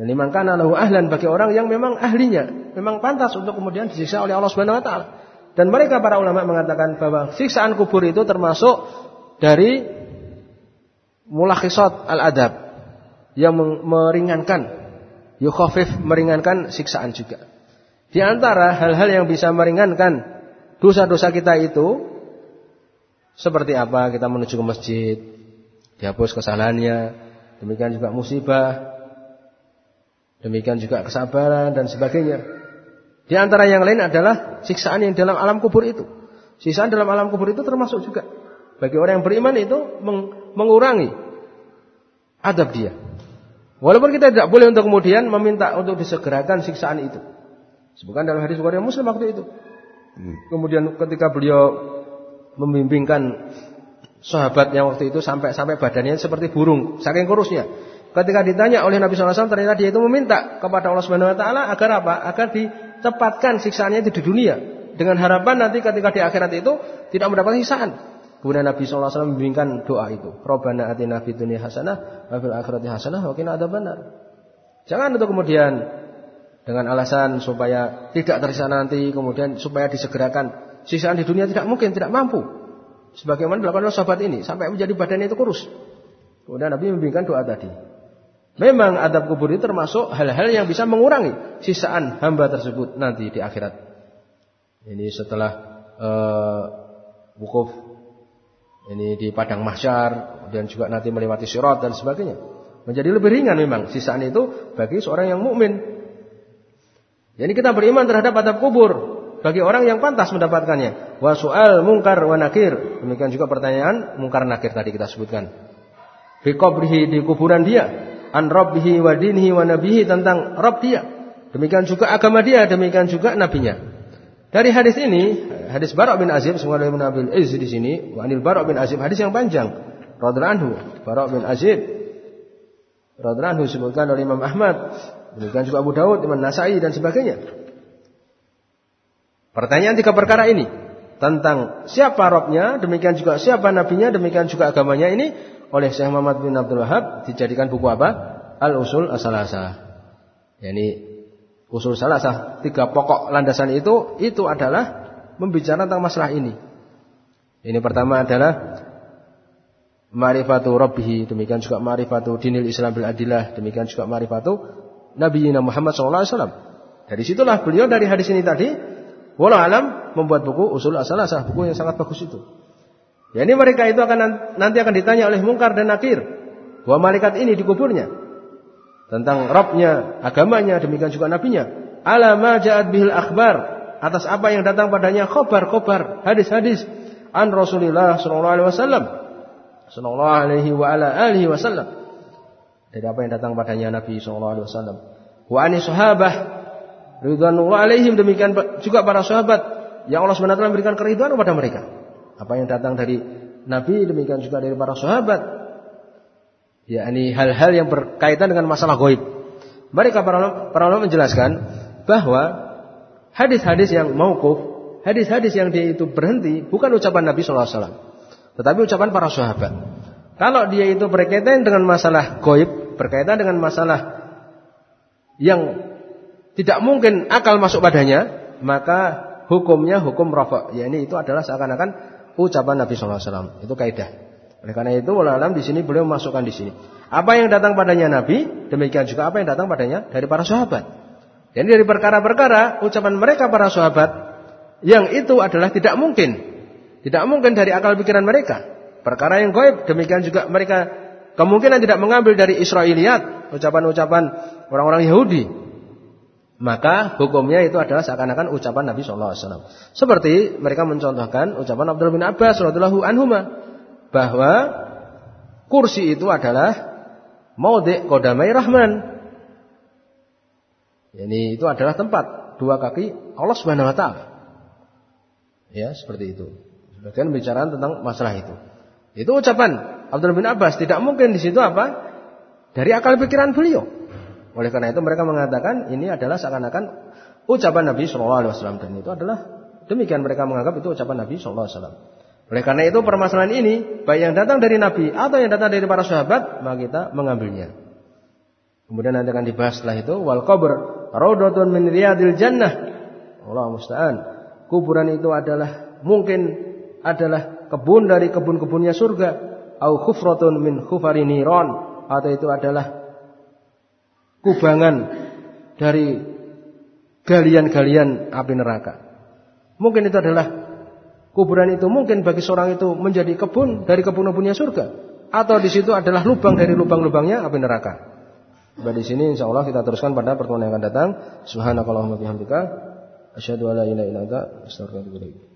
Dan liman kana lahu ahlan bagi orang yang memang ahlinya, memang pantas untuk kemudian disiksa oleh Allah Subhanahu wa taala. Dan mereka para ulama mengatakan bahwa siksaan kubur itu termasuk dari mulakhisat al-adab yang meringankan yukhafif meringankan siksaan juga. Di antara hal-hal yang bisa meringankan dosa-dosa kita itu seperti apa kita menuju ke masjid, dihapus kesalahannya, demikian juga musibah, demikian juga kesabaran dan sebagainya. Di antara yang lain adalah siksaan yang dalam alam kubur itu. Siksaan dalam alam kubur itu termasuk juga bagi orang yang beriman itu mengurangi adab dia. Walaupun kita tidak boleh untuk kemudian meminta untuk disegerakan siksaan itu. Sebutkan dalam hadis Bukhari Muslim waktu itu. Hmm. Kemudian ketika beliau membimbingkan sahabat yang waktu itu sampai sampai badannya seperti burung, saking kurusnya. Ketika ditanya oleh Nabi SAW ternyata dia itu meminta kepada Allah Subhanahu Wa Taala agar apa? Agar ditepatkan siksaannya itu di dunia dengan harapan nanti ketika di akhirat itu tidak mendapat siksaan. Kemudian Nabi SAW membimbingkan doa itu. Robbana atina fid dunya hasanah wa fil akhirati hasanah wa qina adzabannar. Jangan untuk kemudian dengan alasan supaya tidak tersiksa nanti, kemudian supaya disegerakan. Sisaan di dunia tidak mungkin, tidak mampu. Sebagaimana dilakukan oleh sahabat ini, sampai menjadi badannya itu kurus. Kemudian Nabi membimbingkan doa tadi. Memang adab kubur itu termasuk hal-hal yang bisa mengurangi sisaan hamba tersebut nanti di akhirat. Ini setelah uh, wukuf ini di padang mahsyar dan juga nanti melewati sirat dan sebagainya. Menjadi lebih ringan memang sisaan itu bagi seorang yang mukmin jadi kita beriman terhadap adab kubur bagi orang yang pantas mendapatkannya. Wa soal mungkar wa nakir. Demikian juga pertanyaan mungkar nakir tadi kita sebutkan. Fi di kuburan dia, an rabbihi wa dinihi wa nabihi tentang Rabb dia. Demikian juga agama dia, demikian juga nabinya. Dari hadis ini, hadis Barak bin Azib, semoga Ibn Abil Iz di sini, anil Barak bin Azib, hadis yang panjang. Radhiallahu anhu, bin Azib radhiallahu anhu disebutkan oleh Imam Ahmad Demikian juga Abu Daud, Imam Nasai dan sebagainya. Pertanyaan tiga perkara ini tentang siapa Robnya, demikian juga siapa nabinya, demikian juga agamanya ini oleh Syekh Muhammad bin Abdul Wahab dijadikan buku apa? Al Usul Asalasa. Yani usul salasah tiga pokok landasan itu itu adalah membicarakan tentang masalah ini. Ini pertama adalah Ma'rifatu Rabbih, demikian juga Ma'rifatu Dinil Islam bil Adillah, demikian juga Ma'rifatu Nabi Muhammad SAW. Dari situlah beliau dari hadis ini tadi, walau alam membuat buku usul asal-asal, buku yang sangat bagus itu. Ya ini mereka itu akan nanti akan ditanya oleh mungkar dan nakir bahwa malaikat ini di kuburnya tentang Robnya, agamanya, demikian juga nabinya. Alama ja'at bihil akbar atas apa yang datang padanya khobar-khobar, hadis-hadis an Rasulullah sallallahu alaihi wasallam sallallahu alaihi wa wasallam dari apa yang datang padanya Nabi sallallahu alaihi wasallam. Wa ani sahabah ridwanullah alaihim demikian juga para sahabat yang Allah SWT memberikan keridhaan kepada mereka. Apa yang datang dari Nabi demikian juga dari para sahabat. Ya, ini hal-hal yang berkaitan dengan masalah goib. Mereka para para ulama menjelaskan bahwa hadis-hadis yang mauquf, hadis-hadis yang dia itu berhenti bukan ucapan Nabi sallallahu alaihi wasallam, tetapi ucapan para sahabat. Kalau dia itu berkaitan dengan masalah goib, berkaitan dengan masalah yang tidak mungkin akal masuk padanya, maka hukumnya hukum rafa. Ya ini itu adalah seakan-akan ucapan Nabi SAW. Itu kaidah. Oleh karena itu, alam di sini beliau memasukkan di sini. Apa yang datang padanya Nabi, demikian juga apa yang datang padanya dari para sahabat. Jadi dari perkara-perkara ucapan mereka para sahabat yang itu adalah tidak mungkin. Tidak mungkin dari akal pikiran mereka. Perkara yang goib demikian juga mereka kemungkinan tidak mengambil dari Israiliyat, ucapan-ucapan orang-orang Yahudi. maka hukumnya itu adalah seakan-akan ucapan Nabi Shallallahu Alaihi Wasallam. Seperti mereka mencontohkan ucapan Abdul bin Abbas radhiyallahu anhuma bahwa kursi itu adalah maudhi kodamai rahman. Ini itu adalah tempat dua kaki Allah Subhanahu Wa Taala. Ya seperti itu. Sebagian bicara tentang masalah itu. Itu ucapan Abdul bin Abbas. Tidak mungkin di situ apa? Dari akal pikiran beliau. Oleh karena itu mereka mengatakan ini adalah seakan-akan ucapan Nabi Shallallahu Alaihi Wasallam dan itu adalah demikian mereka menganggap itu ucapan Nabi Shallallahu Alaihi Wasallam. Oleh karena itu permasalahan ini baik yang datang dari Nabi atau yang datang dari para sahabat maka kita mengambilnya. Kemudian nanti akan dibahas setelah itu wal qabr raudhatun min riyadil jannah. Allah musta'an. Kuburan itu adalah mungkin adalah kebun dari kebun-kebunnya surga au khufratun min khufari niron atau itu adalah kubangan dari galian-galian api neraka. Mungkin itu adalah kuburan itu mungkin bagi seorang itu menjadi kebun dari kebun-kebunnya surga atau di situ adalah lubang dari lubang-lubangnya api neraka. Baik di sini insya Allah kita teruskan pada pertemuan yang akan datang. Subhanakallahumma bihamdika asyhadu an la ilaha illa anta.